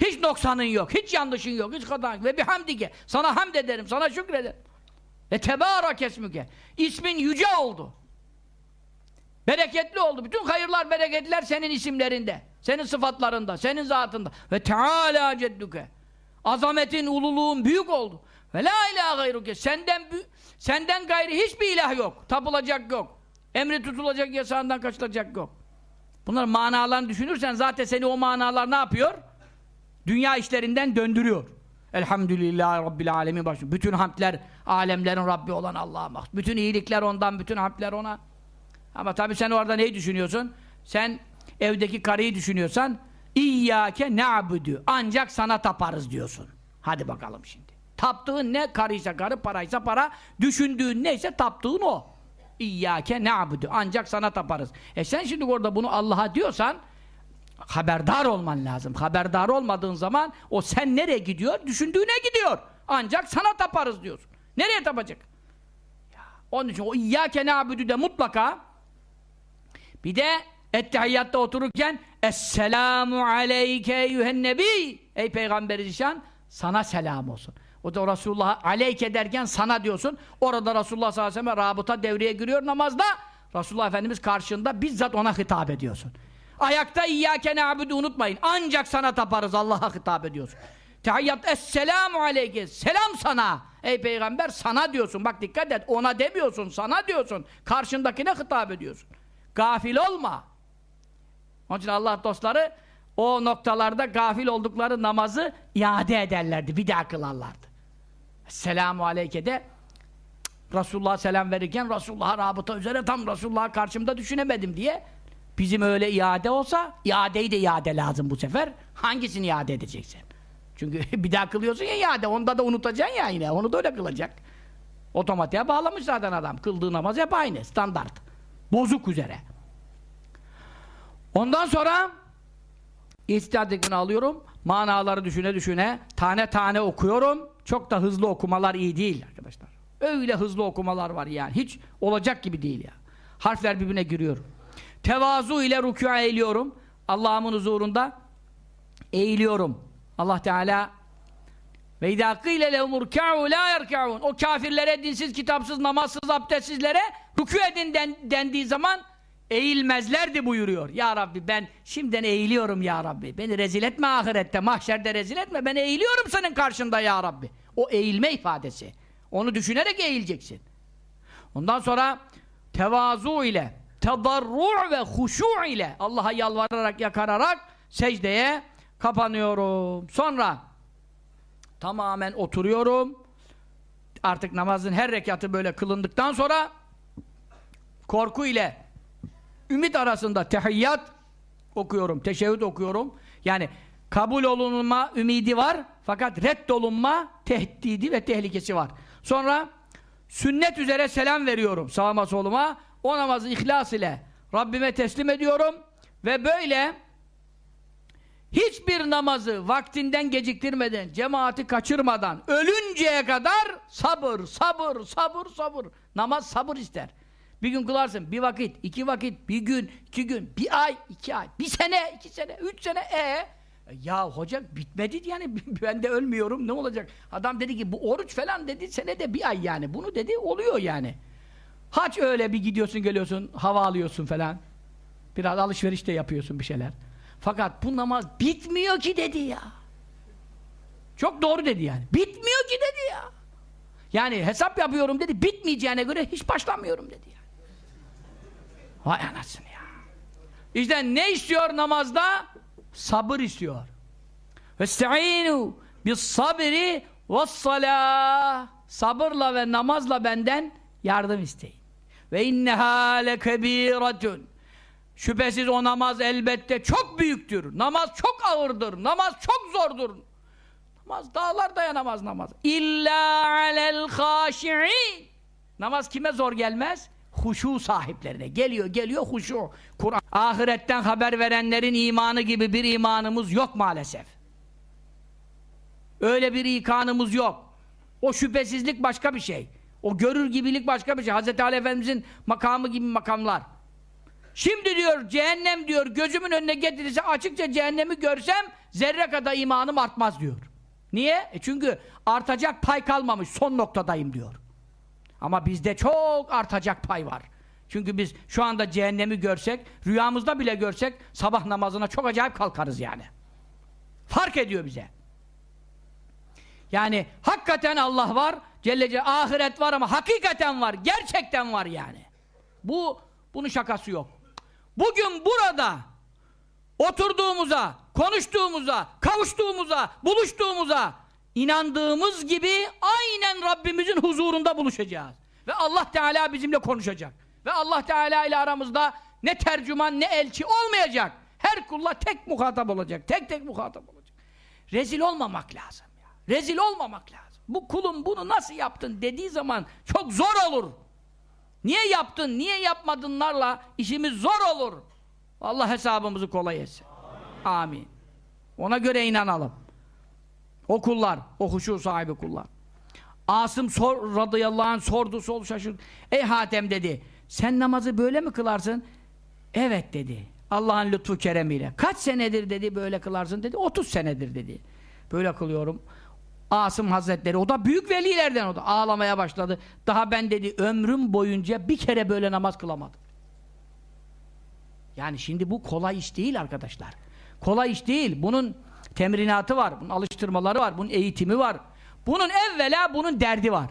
Hiç noksanın yok. Hiç yanlışın yok. Hiç hatan Ve bihamdike. Sana hamd ederim. Sana şükrederim. Ve tebârak esmüke. İsmin yüce oldu. Bereketli oldu. Bütün hayırlar, bereketler senin isimlerinde. Senin sıfatlarında, senin zatında. Ve Teala cedduke. Azametin, ululuğun büyük oldu. Ve la ilahe gayruke. Senden, senden gayri hiçbir ilah yok. Tapılacak yok. Emri tutulacak, yasağından kaçılacak yok. Bunların manalarını düşünürsen zaten seni o manalar ne yapıyor? Dünya işlerinden döndürüyor. Elhamdülillahi Rabbil alemin başı. Bütün hamdler alemlerin Rabbi olan Allah'a mahsus. Bütün iyilikler ondan, bütün hamdler ona. Ama tabii sen orada neyi düşünüyorsun? Sen evdeki karıyı düşünüyorsan İyyâke ne'abudu. Ancak sana taparız diyorsun. Hadi bakalım şimdi. Taptığın ne? Karıysa karı, paraysa para. Düşündüğün neyse taptığın o. İyyâke ne'abudu. Ancak sana taparız. E sen şimdi orada bunu Allah'a diyorsan haberdar olman lazım. Haberdar olmadığın zaman o sen nereye gidiyor? Düşündüğüne gidiyor. Ancak sana taparız diyorsun. Nereye tapacak? Onun için o İyyâke ne'abudu de mutlaka bir de ettehiyyatta otururken Esselamu aleyke eyyühen Ey Peygamber Zişan sana selam olsun. O da Resulullah aleyke derken sana diyorsun. Orada Resulullah sallallahu aleyhi ve sellem rabıta devreye giriyor namazda. Resulullah Efendimiz karşında bizzat ona hitap ediyorsun. Ayakta İyyâke ne'abudu unutmayın. Ancak sana taparız Allah'a hitap ediyorsun. Tehiyyat Esselamu aleyke. Selam sana. Ey peygamber sana diyorsun. Bak dikkat et. Ona demiyorsun. Sana diyorsun. Karşındakine hitap ediyorsun. Gafil olma. Onun için Allah dostları o noktalarda gafil oldukları namazı iade ederlerdi. Bir daha kılarlardı. Selamu aleyke de Resulullah selam verirken Resulullah'a rabıta üzere tam Resulullah'a karşımda düşünemedim diye bizim öyle iade olsa iadeyi de iade lazım bu sefer. Hangisini iade edeceksin? Çünkü bir daha kılıyorsun ya iade. Onda da unutacaksın ya yine. Onu da öyle kılacak. Otomatiğe bağlamış zaten adam. Kıldığı namaz hep aynı. Standart. Bozuk üzere. Ondan sonra İhtiyat alıyorum. Manaları düşüne düşüne tane tane okuyorum. Çok da hızlı okumalar iyi değil arkadaşlar. Öyle hızlı okumalar var yani. Hiç olacak gibi değil ya. Harfler birbirine giriyor. Tevazu ile rükûa eğiliyorum. Allah'ımın huzurunda eğiliyorum. Allah Teala ve idâ kîle lehum rükâ'u lâ O kafirlere, dinsiz, kitapsız, namazsız, abdestsizlere rükû edin den, dendiği zaman eğilmezlerdi buyuruyor. Ya Rabbi ben şimdiden eğiliyorum ya Rabbi. Beni rezil etme ahirette, mahşerde rezil etme. Ben eğiliyorum senin karşında ya Rabbi. O eğilme ifadesi. Onu düşünerek eğileceksin. Ondan sonra tevazu ile tedarru' ve huşu' ile Allah'a yalvararak yakararak secdeye kapanıyorum. Sonra tamamen oturuyorum. Artık namazın her rekatı böyle kılındıktan sonra korku ile ümit arasında tehiyyat okuyorum, teşehhüd okuyorum. Yani kabul olunma ümidi var fakat reddolunma tehdidi ve tehlikesi var. Sonra sünnet üzere selam veriyorum sağıma soluma. O namazı ihlas ile Rabbime teslim ediyorum ve böyle hiçbir namazı vaktinden geciktirmeden, cemaati kaçırmadan, ölünceye kadar sabır, sabır, sabır, sabır. Namaz sabır ister. Bir gün kılarsın, bir vakit, iki vakit, bir gün, iki gün, bir ay, iki ay, bir sene, iki sene, üç sene, e ya hoca bitmedi yani ben de ölmüyorum ne olacak? Adam dedi ki bu oruç falan dedi senede bir ay yani. Bunu dedi oluyor yani. Haç öyle bir gidiyorsun geliyorsun hava alıyorsun falan. Biraz alışveriş de yapıyorsun bir şeyler. Fakat bu namaz bitmiyor ki dedi ya. Çok doğru dedi yani. Bitmiyor ki dedi ya. Yani hesap yapıyorum dedi. Bitmeyeceğine göre hiç başlamıyorum dedi yani. Vay anasını ya. İşte ne istiyor namazda? Sabır istiyor. Vesta'inu bis sabri ve salah. Sabırla ve namazla benden yardım isteyin. Ve inneha lekebiratun. Şüphesiz o namaz elbette çok büyüktür. Namaz çok ağırdır. Namaz çok zordur. Namaz dağlar dayanamaz namaz. İlla alel haşi'in. Namaz kime zor gelmez? Huşu sahiplerine. Geliyor geliyor huşu. Kur'an. Ahiretten haber verenlerin imanı gibi bir imanımız yok maalesef. Öyle bir ikanımız yok. O şüphesizlik başka bir şey. O görür gibilik başka bir şey. Hz. Ali Efendimizin makamı gibi makamlar. Şimdi diyor cehennem diyor gözümün önüne getirirse açıkça cehennemi görsem zerre kadar imanım artmaz diyor. Niye? E çünkü artacak pay kalmamış son noktadayım diyor. Ama bizde çok artacak pay var. Çünkü biz şu anda cehennemi görsek, rüyamızda bile görsek sabah namazına çok acayip kalkarız yani. Fark ediyor bize. Yani hakikaten Allah var, Celle Celle ahiret var ama hakikaten var, gerçekten var yani. Bu, bunun şakası yok. Bugün burada oturduğumuza, konuştuğumuza, kavuştuğumuza, buluştuğumuza inandığımız gibi aynen Rabbimizin huzurunda buluşacağız. Ve Allah Teala bizimle konuşacak. Ve Allah Teala ile aramızda ne tercüman ne elçi olmayacak. Her kulla tek muhatap olacak. Tek tek muhatap olacak. Rezil olmamak lazım. Ya. Rezil olmamak lazım. Bu kulum bunu nasıl yaptın dediği zaman çok zor olur. Niye yaptın, niye yapmadınlarla işimiz zor olur. Allah hesabımızı kolay etsin. Amin. Ona göre inanalım. O kullar, o huşu sahibi kullar. Asım sor, radıyallahu anh sordu, sol şaşırdı. Ey Hatem dedi, sen namazı böyle mi kılarsın? Evet dedi. Allah'ın lütfu keremiyle. Kaç senedir dedi böyle kılarsın dedi. 30 senedir dedi. Böyle kılıyorum. Asım Hazretleri, o da büyük velilerden o da. Ağlamaya başladı. Daha ben dedi ömrüm boyunca bir kere böyle namaz kılamadım. Yani şimdi bu kolay iş değil arkadaşlar. Kolay iş değil. Bunun temrinatı var, bunun alıştırmaları var, bunun eğitimi var. Bunun evvela bunun derdi var.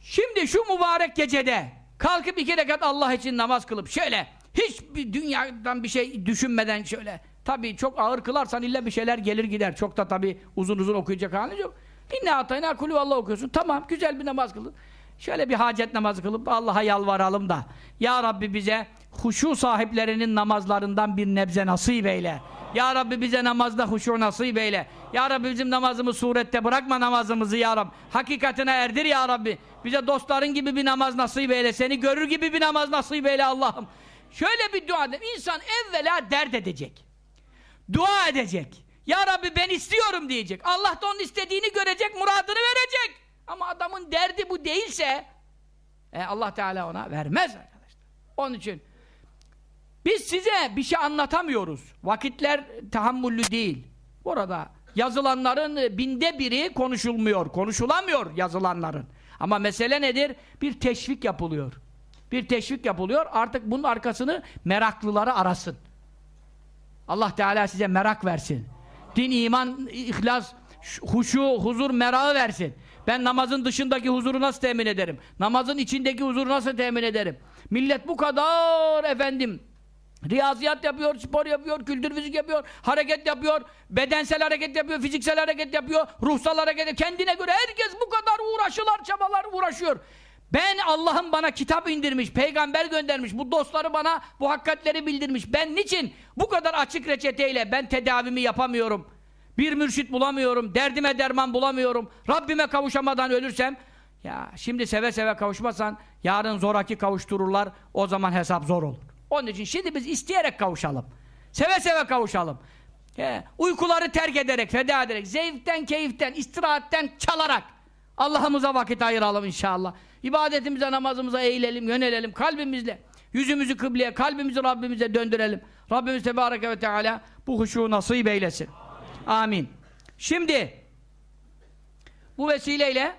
Şimdi şu mübarek gecede kalkıp iki rekat Allah için namaz kılıp şöyle hiçbir dünyadan bir şey düşünmeden şöyle tabi çok ağır kılarsan illa bir şeyler gelir gider. Çok da tabi uzun uzun okuyacak haliniz yok. İnne atayna kulü Allah okuyorsun. Tamam güzel bir namaz kılın. Şöyle bir hacet namazı kılıp Allah'a yalvaralım da Ya Rabbi bize huşu sahiplerinin namazlarından bir nebze nasip eyle. Ya Rabbi bize namazda huşu nasip eyle. Ya Rabbi bizim namazımı surette bırakma namazımızı Ya Rabbi. Hakikatine erdir Ya Rabbi. Bize dostların gibi bir namaz nasip eyle. Seni görür gibi bir namaz nasip eyle Allah'ım. Şöyle bir dua edin. İnsan evvela dert edecek. Dua edecek. Ya Rabbi ben istiyorum diyecek. Allah da onun istediğini görecek, muradını verecek. Ama adamın derdi bu değilse e, Allah Teala ona vermez arkadaşlar. Onun için biz size bir şey anlatamıyoruz. Vakitler tahammüllü değil. Burada yazılanların binde biri konuşulmuyor. Konuşulamıyor yazılanların. Ama mesele nedir? Bir teşvik yapılıyor. Bir teşvik yapılıyor. Artık bunun arkasını meraklıları arasın. Allah Teala size merak versin. Din, iman, ihlas, huşu, huzur, merağı versin. Ben namazın dışındaki huzuru nasıl temin ederim? Namazın içindeki huzuru nasıl temin ederim? Millet bu kadar efendim Riyaziyat yapıyor, spor yapıyor, kültür fizik yapıyor, hareket yapıyor, bedensel hareket yapıyor, fiziksel hareket yapıyor, ruhsal hareket yapıyor. Kendine göre herkes bu kadar uğraşılar, çabalar uğraşıyor. Ben Allah'ım bana kitap indirmiş, peygamber göndermiş, bu dostları bana bu hakikatleri bildirmiş. Ben niçin bu kadar açık reçeteyle ben tedavimi yapamıyorum? Bir mürşit bulamıyorum, derdime derman bulamıyorum, Rabbime kavuşamadan ölürsem ya şimdi seve seve kavuşmasan yarın zoraki kavuştururlar, o zaman hesap zor olur. Onun için şimdi biz isteyerek kavuşalım. Seve seve kavuşalım. He, uykuları terk ederek, feda ederek, zevkten, keyiften, istirahatten çalarak Allah'ımıza vakit ayıralım inşallah. İbadetimize, namazımıza eğilelim, yönelelim kalbimizle. Yüzümüzü kıbleye, kalbimizi Rabbimize döndürelim. Rabbimiz Tebareke ve Teala bu huşu nasip eylesin. Amin. Şimdi bu vesileyle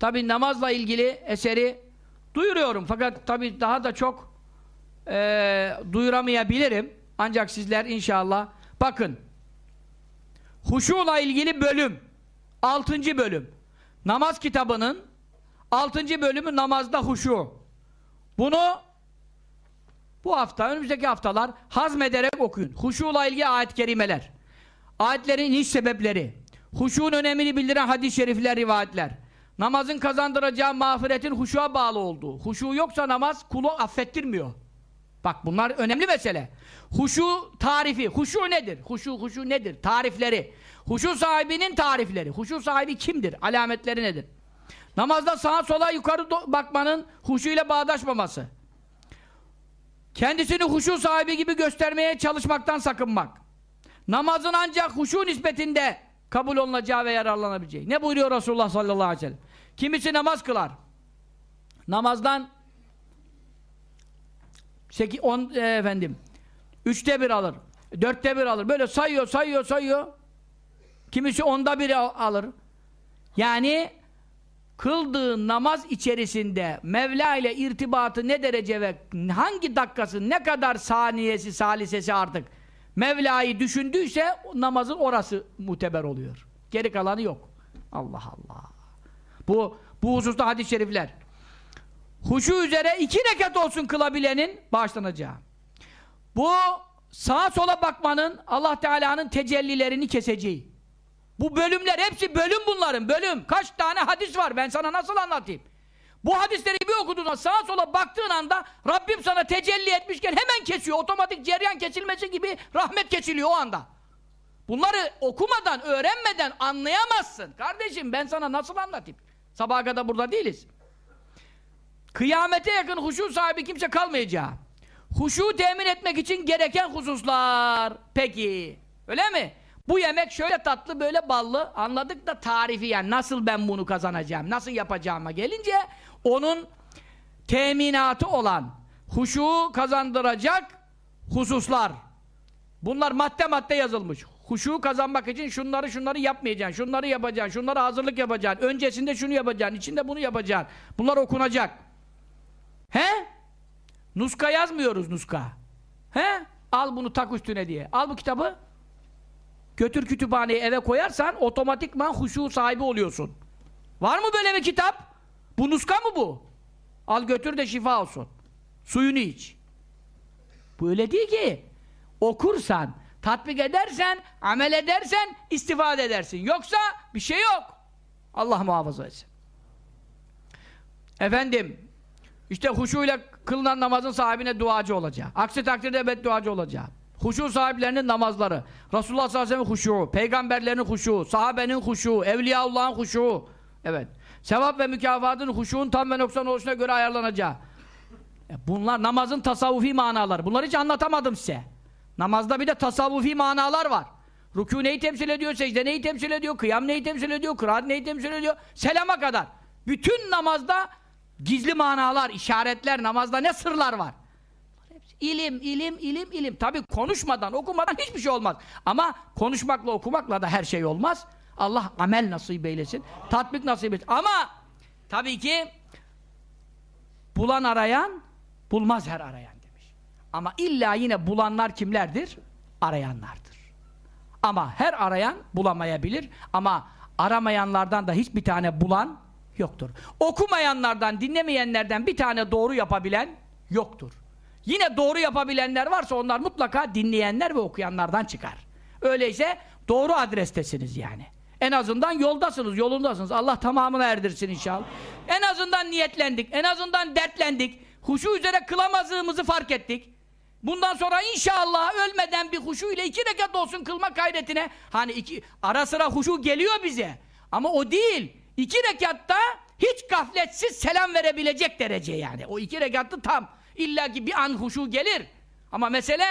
tabi namazla ilgili eseri duyuruyorum. Fakat tabi daha da çok e, duyuramayabilirim. Ancak sizler inşallah bakın huşuyla ilgili bölüm 6. bölüm namaz kitabının 6. bölümü namazda huşu. Bunu bu hafta, önümüzdeki haftalar hazmederek okuyun. Huşuyla ilgili ayet-i kerimeler. Ayetlerin iş sebepleri. Huşuğun önemini bildiren hadis-i şerifler, rivayetler. Namazın kazandıracağı mağfiretin huşuğa bağlı olduğu. Huşu yoksa namaz kulu affettirmiyor. Bak bunlar önemli mesele. Huşu tarifi. Huşu nedir? Huşu, huşu nedir? Tarifleri. Huşu sahibinin tarifleri. Huşu sahibi kimdir? Alametleri nedir? Namazda sağa sola yukarı bakmanın huşu ile bağdaşmaması. Kendisini huşu sahibi gibi göstermeye çalışmaktan sakınmak. Namazın ancak huşu nispetinde kabul olunacağı ve yararlanabileceği. Ne buyuruyor Resulullah sallallahu aleyhi ve sellem? Kimisi namaz kılar. Namazdan 8, 10 e, efendim üçte bir alır. Dörtte bir alır. Böyle sayıyor, sayıyor, sayıyor. Kimisi onda biri alır. Yani kıldığı namaz içerisinde Mevla ile irtibatı ne derece ve hangi dakikası, ne kadar saniyesi, salisesi artık Mevla'yı düşündüyse namazın orası muteber oluyor. Geri kalanı yok. Allah Allah. Bu bu hususta hadis-i şerifler. Huşu üzere iki rekat olsun kılabilenin bağışlanacağı. Bu sağa sola bakmanın Allah Teala'nın tecellilerini keseceği. Bu bölümler hepsi bölüm bunların bölüm. Kaç tane hadis var ben sana nasıl anlatayım? Bu hadisleri bir okuduğunda sağa sola baktığın anda Rabbim sana tecelli etmişken hemen kesiyor. Otomatik ceryan kesilmesi gibi rahmet kesiliyor o anda. Bunları okumadan, öğrenmeden anlayamazsın. Kardeşim ben sana nasıl anlatayım? Sabaha kadar burada değiliz. Kıyamete yakın huşu sahibi kimse kalmayacağı. Huşu temin etmek için gereken hususlar. Peki. Öyle mi? Bu yemek şöyle tatlı böyle ballı anladık da tarifi yani nasıl ben bunu kazanacağım nasıl yapacağıma gelince onun teminatı olan huşu kazandıracak hususlar. Bunlar madde madde yazılmış. Huşu kazanmak için şunları şunları yapmayacaksın şunları yapacaksın şunları hazırlık yapacaksın öncesinde şunu yapacaksın içinde bunu yapacaksın. Bunlar okunacak. He? Nuska yazmıyoruz nuska. He? Al bunu tak üstüne diye. Al bu kitabı. Götür kütüphaneye eve koyarsan otomatikman huşu sahibi oluyorsun. Var mı böyle bir kitap? Bu nuska mı bu? Al götür de şifa olsun. Suyunu iç. Bu öyle değil ki. Okursan, tatbik edersen, amel edersen istifade edersin. Yoksa bir şey yok. Allah muhafaza etsin. Efendim, işte huşuyla kılınan namazın sahibine duacı olacak. Aksi takdirde bedduacı olacak. Huşu sahiplerinin namazları, Resulullah sallallahu aleyhi ve sellem huşu, peygamberlerin huşu, sahabenin huşu, evliyaullahın huşu. Evet. Sevap ve mükafatın huşuğun tam ve noksan oluşuna göre ayarlanacağı. E bunlar namazın tasavvufi manaları. Bunları hiç anlatamadım size. Namazda bir de tasavvufi manalar var. Rükû neyi temsil ediyor, secde neyi temsil ediyor, kıyam neyi temsil ediyor, kıraat neyi temsil ediyor, selama kadar. Bütün namazda gizli manalar, işaretler, namazda ne sırlar var. İlim, ilim, ilim, ilim. Tabi konuşmadan, okumadan hiçbir şey olmaz. Ama konuşmakla, okumakla da her şey olmaz. Allah amel nasip eylesin. Tatbik nasip etsin. Ama tabii ki bulan arayan, bulmaz her arayan demiş. Ama illa yine bulanlar kimlerdir? Arayanlardır. Ama her arayan bulamayabilir. Ama aramayanlardan da hiçbir tane bulan yoktur. Okumayanlardan, dinlemeyenlerden bir tane doğru yapabilen yoktur. Yine doğru yapabilenler varsa onlar mutlaka dinleyenler ve okuyanlardan çıkar. Öyleyse doğru adrestesiniz yani. En azından yoldasınız, yolundasınız. Allah tamamını erdirsin inşallah. En azından niyetlendik, en azından dertlendik. Huşu üzere kılamazlığımızı fark ettik. Bundan sonra inşallah ölmeden bir huşu ile iki rekat olsun kılma gayretine. Hani iki, ara sıra huşu geliyor bize. Ama o değil. İki rekatta hiç gafletsiz selam verebilecek derece yani. O iki rekatı tam. İlla ki bir an huşu gelir. Ama mesele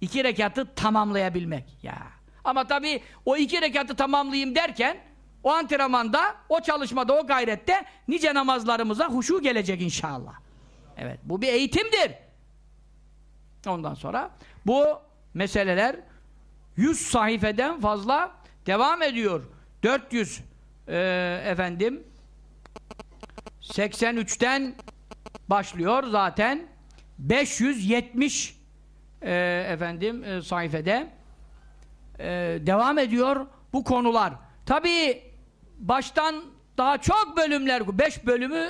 iki rekatı tamamlayabilmek. Ya. Ama tabii o iki rekatı tamamlayayım derken o antrenmanda, o çalışmada, o gayrette nice namazlarımıza huşu gelecek inşallah. Evet, bu bir eğitimdir. Ondan sonra bu meseleler 100 sayfeden fazla devam ediyor. 400 e, efendim 83'ten başlıyor zaten 570 e, efendim e, sayfede e, devam ediyor bu konular. Tabi baştan daha çok bölümler, 5 bölümü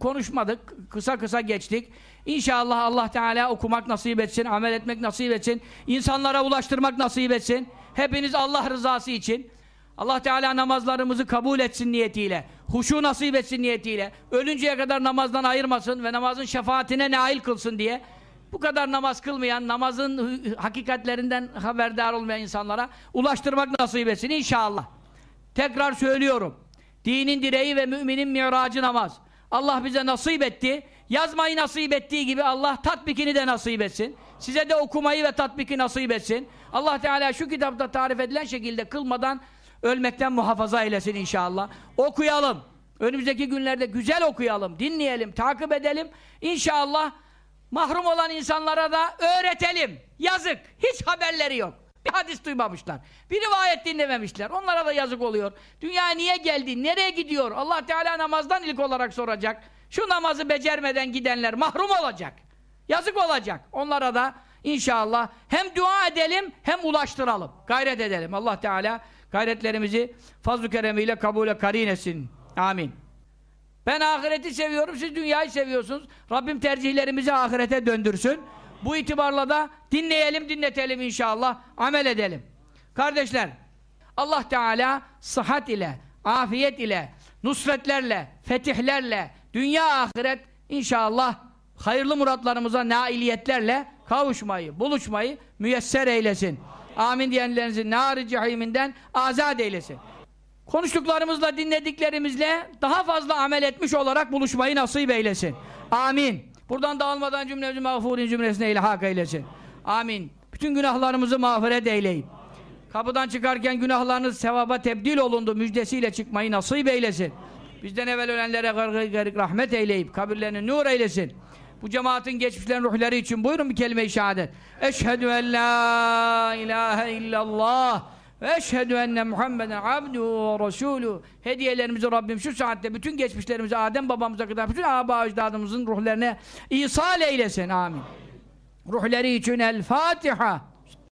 konuşmadık, kısa kısa geçtik. İnşallah Allah Teala okumak nasip etsin, amel etmek nasip etsin, insanlara ulaştırmak nasip etsin. Hepiniz Allah rızası için, Allah Teala namazlarımızı kabul etsin niyetiyle, huşu nasip etsin niyetiyle, ölünceye kadar namazdan ayırmasın ve namazın şefaatine nail kılsın diye bu kadar namaz kılmayan, namazın hakikatlerinden haberdar olmayan insanlara ulaştırmak nasip etsin inşallah. Tekrar söylüyorum. Dinin direği ve müminin miracı namaz. Allah bize nasip etti. Yazmayı nasip ettiği gibi Allah tatbikini de nasip etsin. Size de okumayı ve tatbiki nasip etsin. Allah Teala şu kitapta tarif edilen şekilde kılmadan ölmekten muhafaza eylesin inşallah. Okuyalım. Önümüzdeki günlerde güzel okuyalım, dinleyelim, takip edelim. İnşallah mahrum olan insanlara da öğretelim. Yazık. Hiç haberleri yok. Bir hadis duymamışlar. Bir rivayet dinlememişler. Onlara da yazık oluyor. Dünya niye geldi? Nereye gidiyor? Allah Teala namazdan ilk olarak soracak. Şu namazı becermeden gidenler mahrum olacak. Yazık olacak. Onlara da inşallah hem dua edelim hem ulaştıralım. Gayret edelim. Allah Teala gayretlerimizi fazl-ı keremiyle kabule karin etsin. Amin. Ben ahireti seviyorum, siz dünyayı seviyorsunuz. Rabbim tercihlerimizi ahirete döndürsün. Bu itibarla da dinleyelim, dinletelim inşallah, amel edelim. Kardeşler, Allah Teala sıhhat ile, afiyet ile, nusretlerle, fetihlerle, dünya ahiret inşallah hayırlı muratlarımıza nailiyetlerle kavuşmayı, buluşmayı müyesser eylesin. Amin diyenlerinizin nar-ı cehiminden azat eylesin. Konuştuklarımızla, dinlediklerimizle daha fazla amel etmiş olarak buluşmayı nasip eylesin. Amin. Buradan dağılmadan cümlemizi mağfurin cümlesine ilhak eylesin. Amin. Bütün günahlarımızı mağfiret eyleyin. Kapıdan çıkarken günahlarınız sevaba tebdil olundu müjdesiyle çıkmayı nasip eylesin. Bizden evvel ölenlere gargı rahmet eyleyip kabirlerini nur eylesin. Bu cemaatin geçmişlerin ruhları için buyurun bir kelime-i şehadet. Eşhedü en la ilahe illallah ve eşhedü enne Muhammeden abduhu ve resulü. Hediyelerimizi Rabbim şu saatte bütün geçmişlerimizi Adem babamıza kadar bütün aba ajdadımızın ruhlarına ihsal eylesin. Amin. Ruhları için El Fatiha.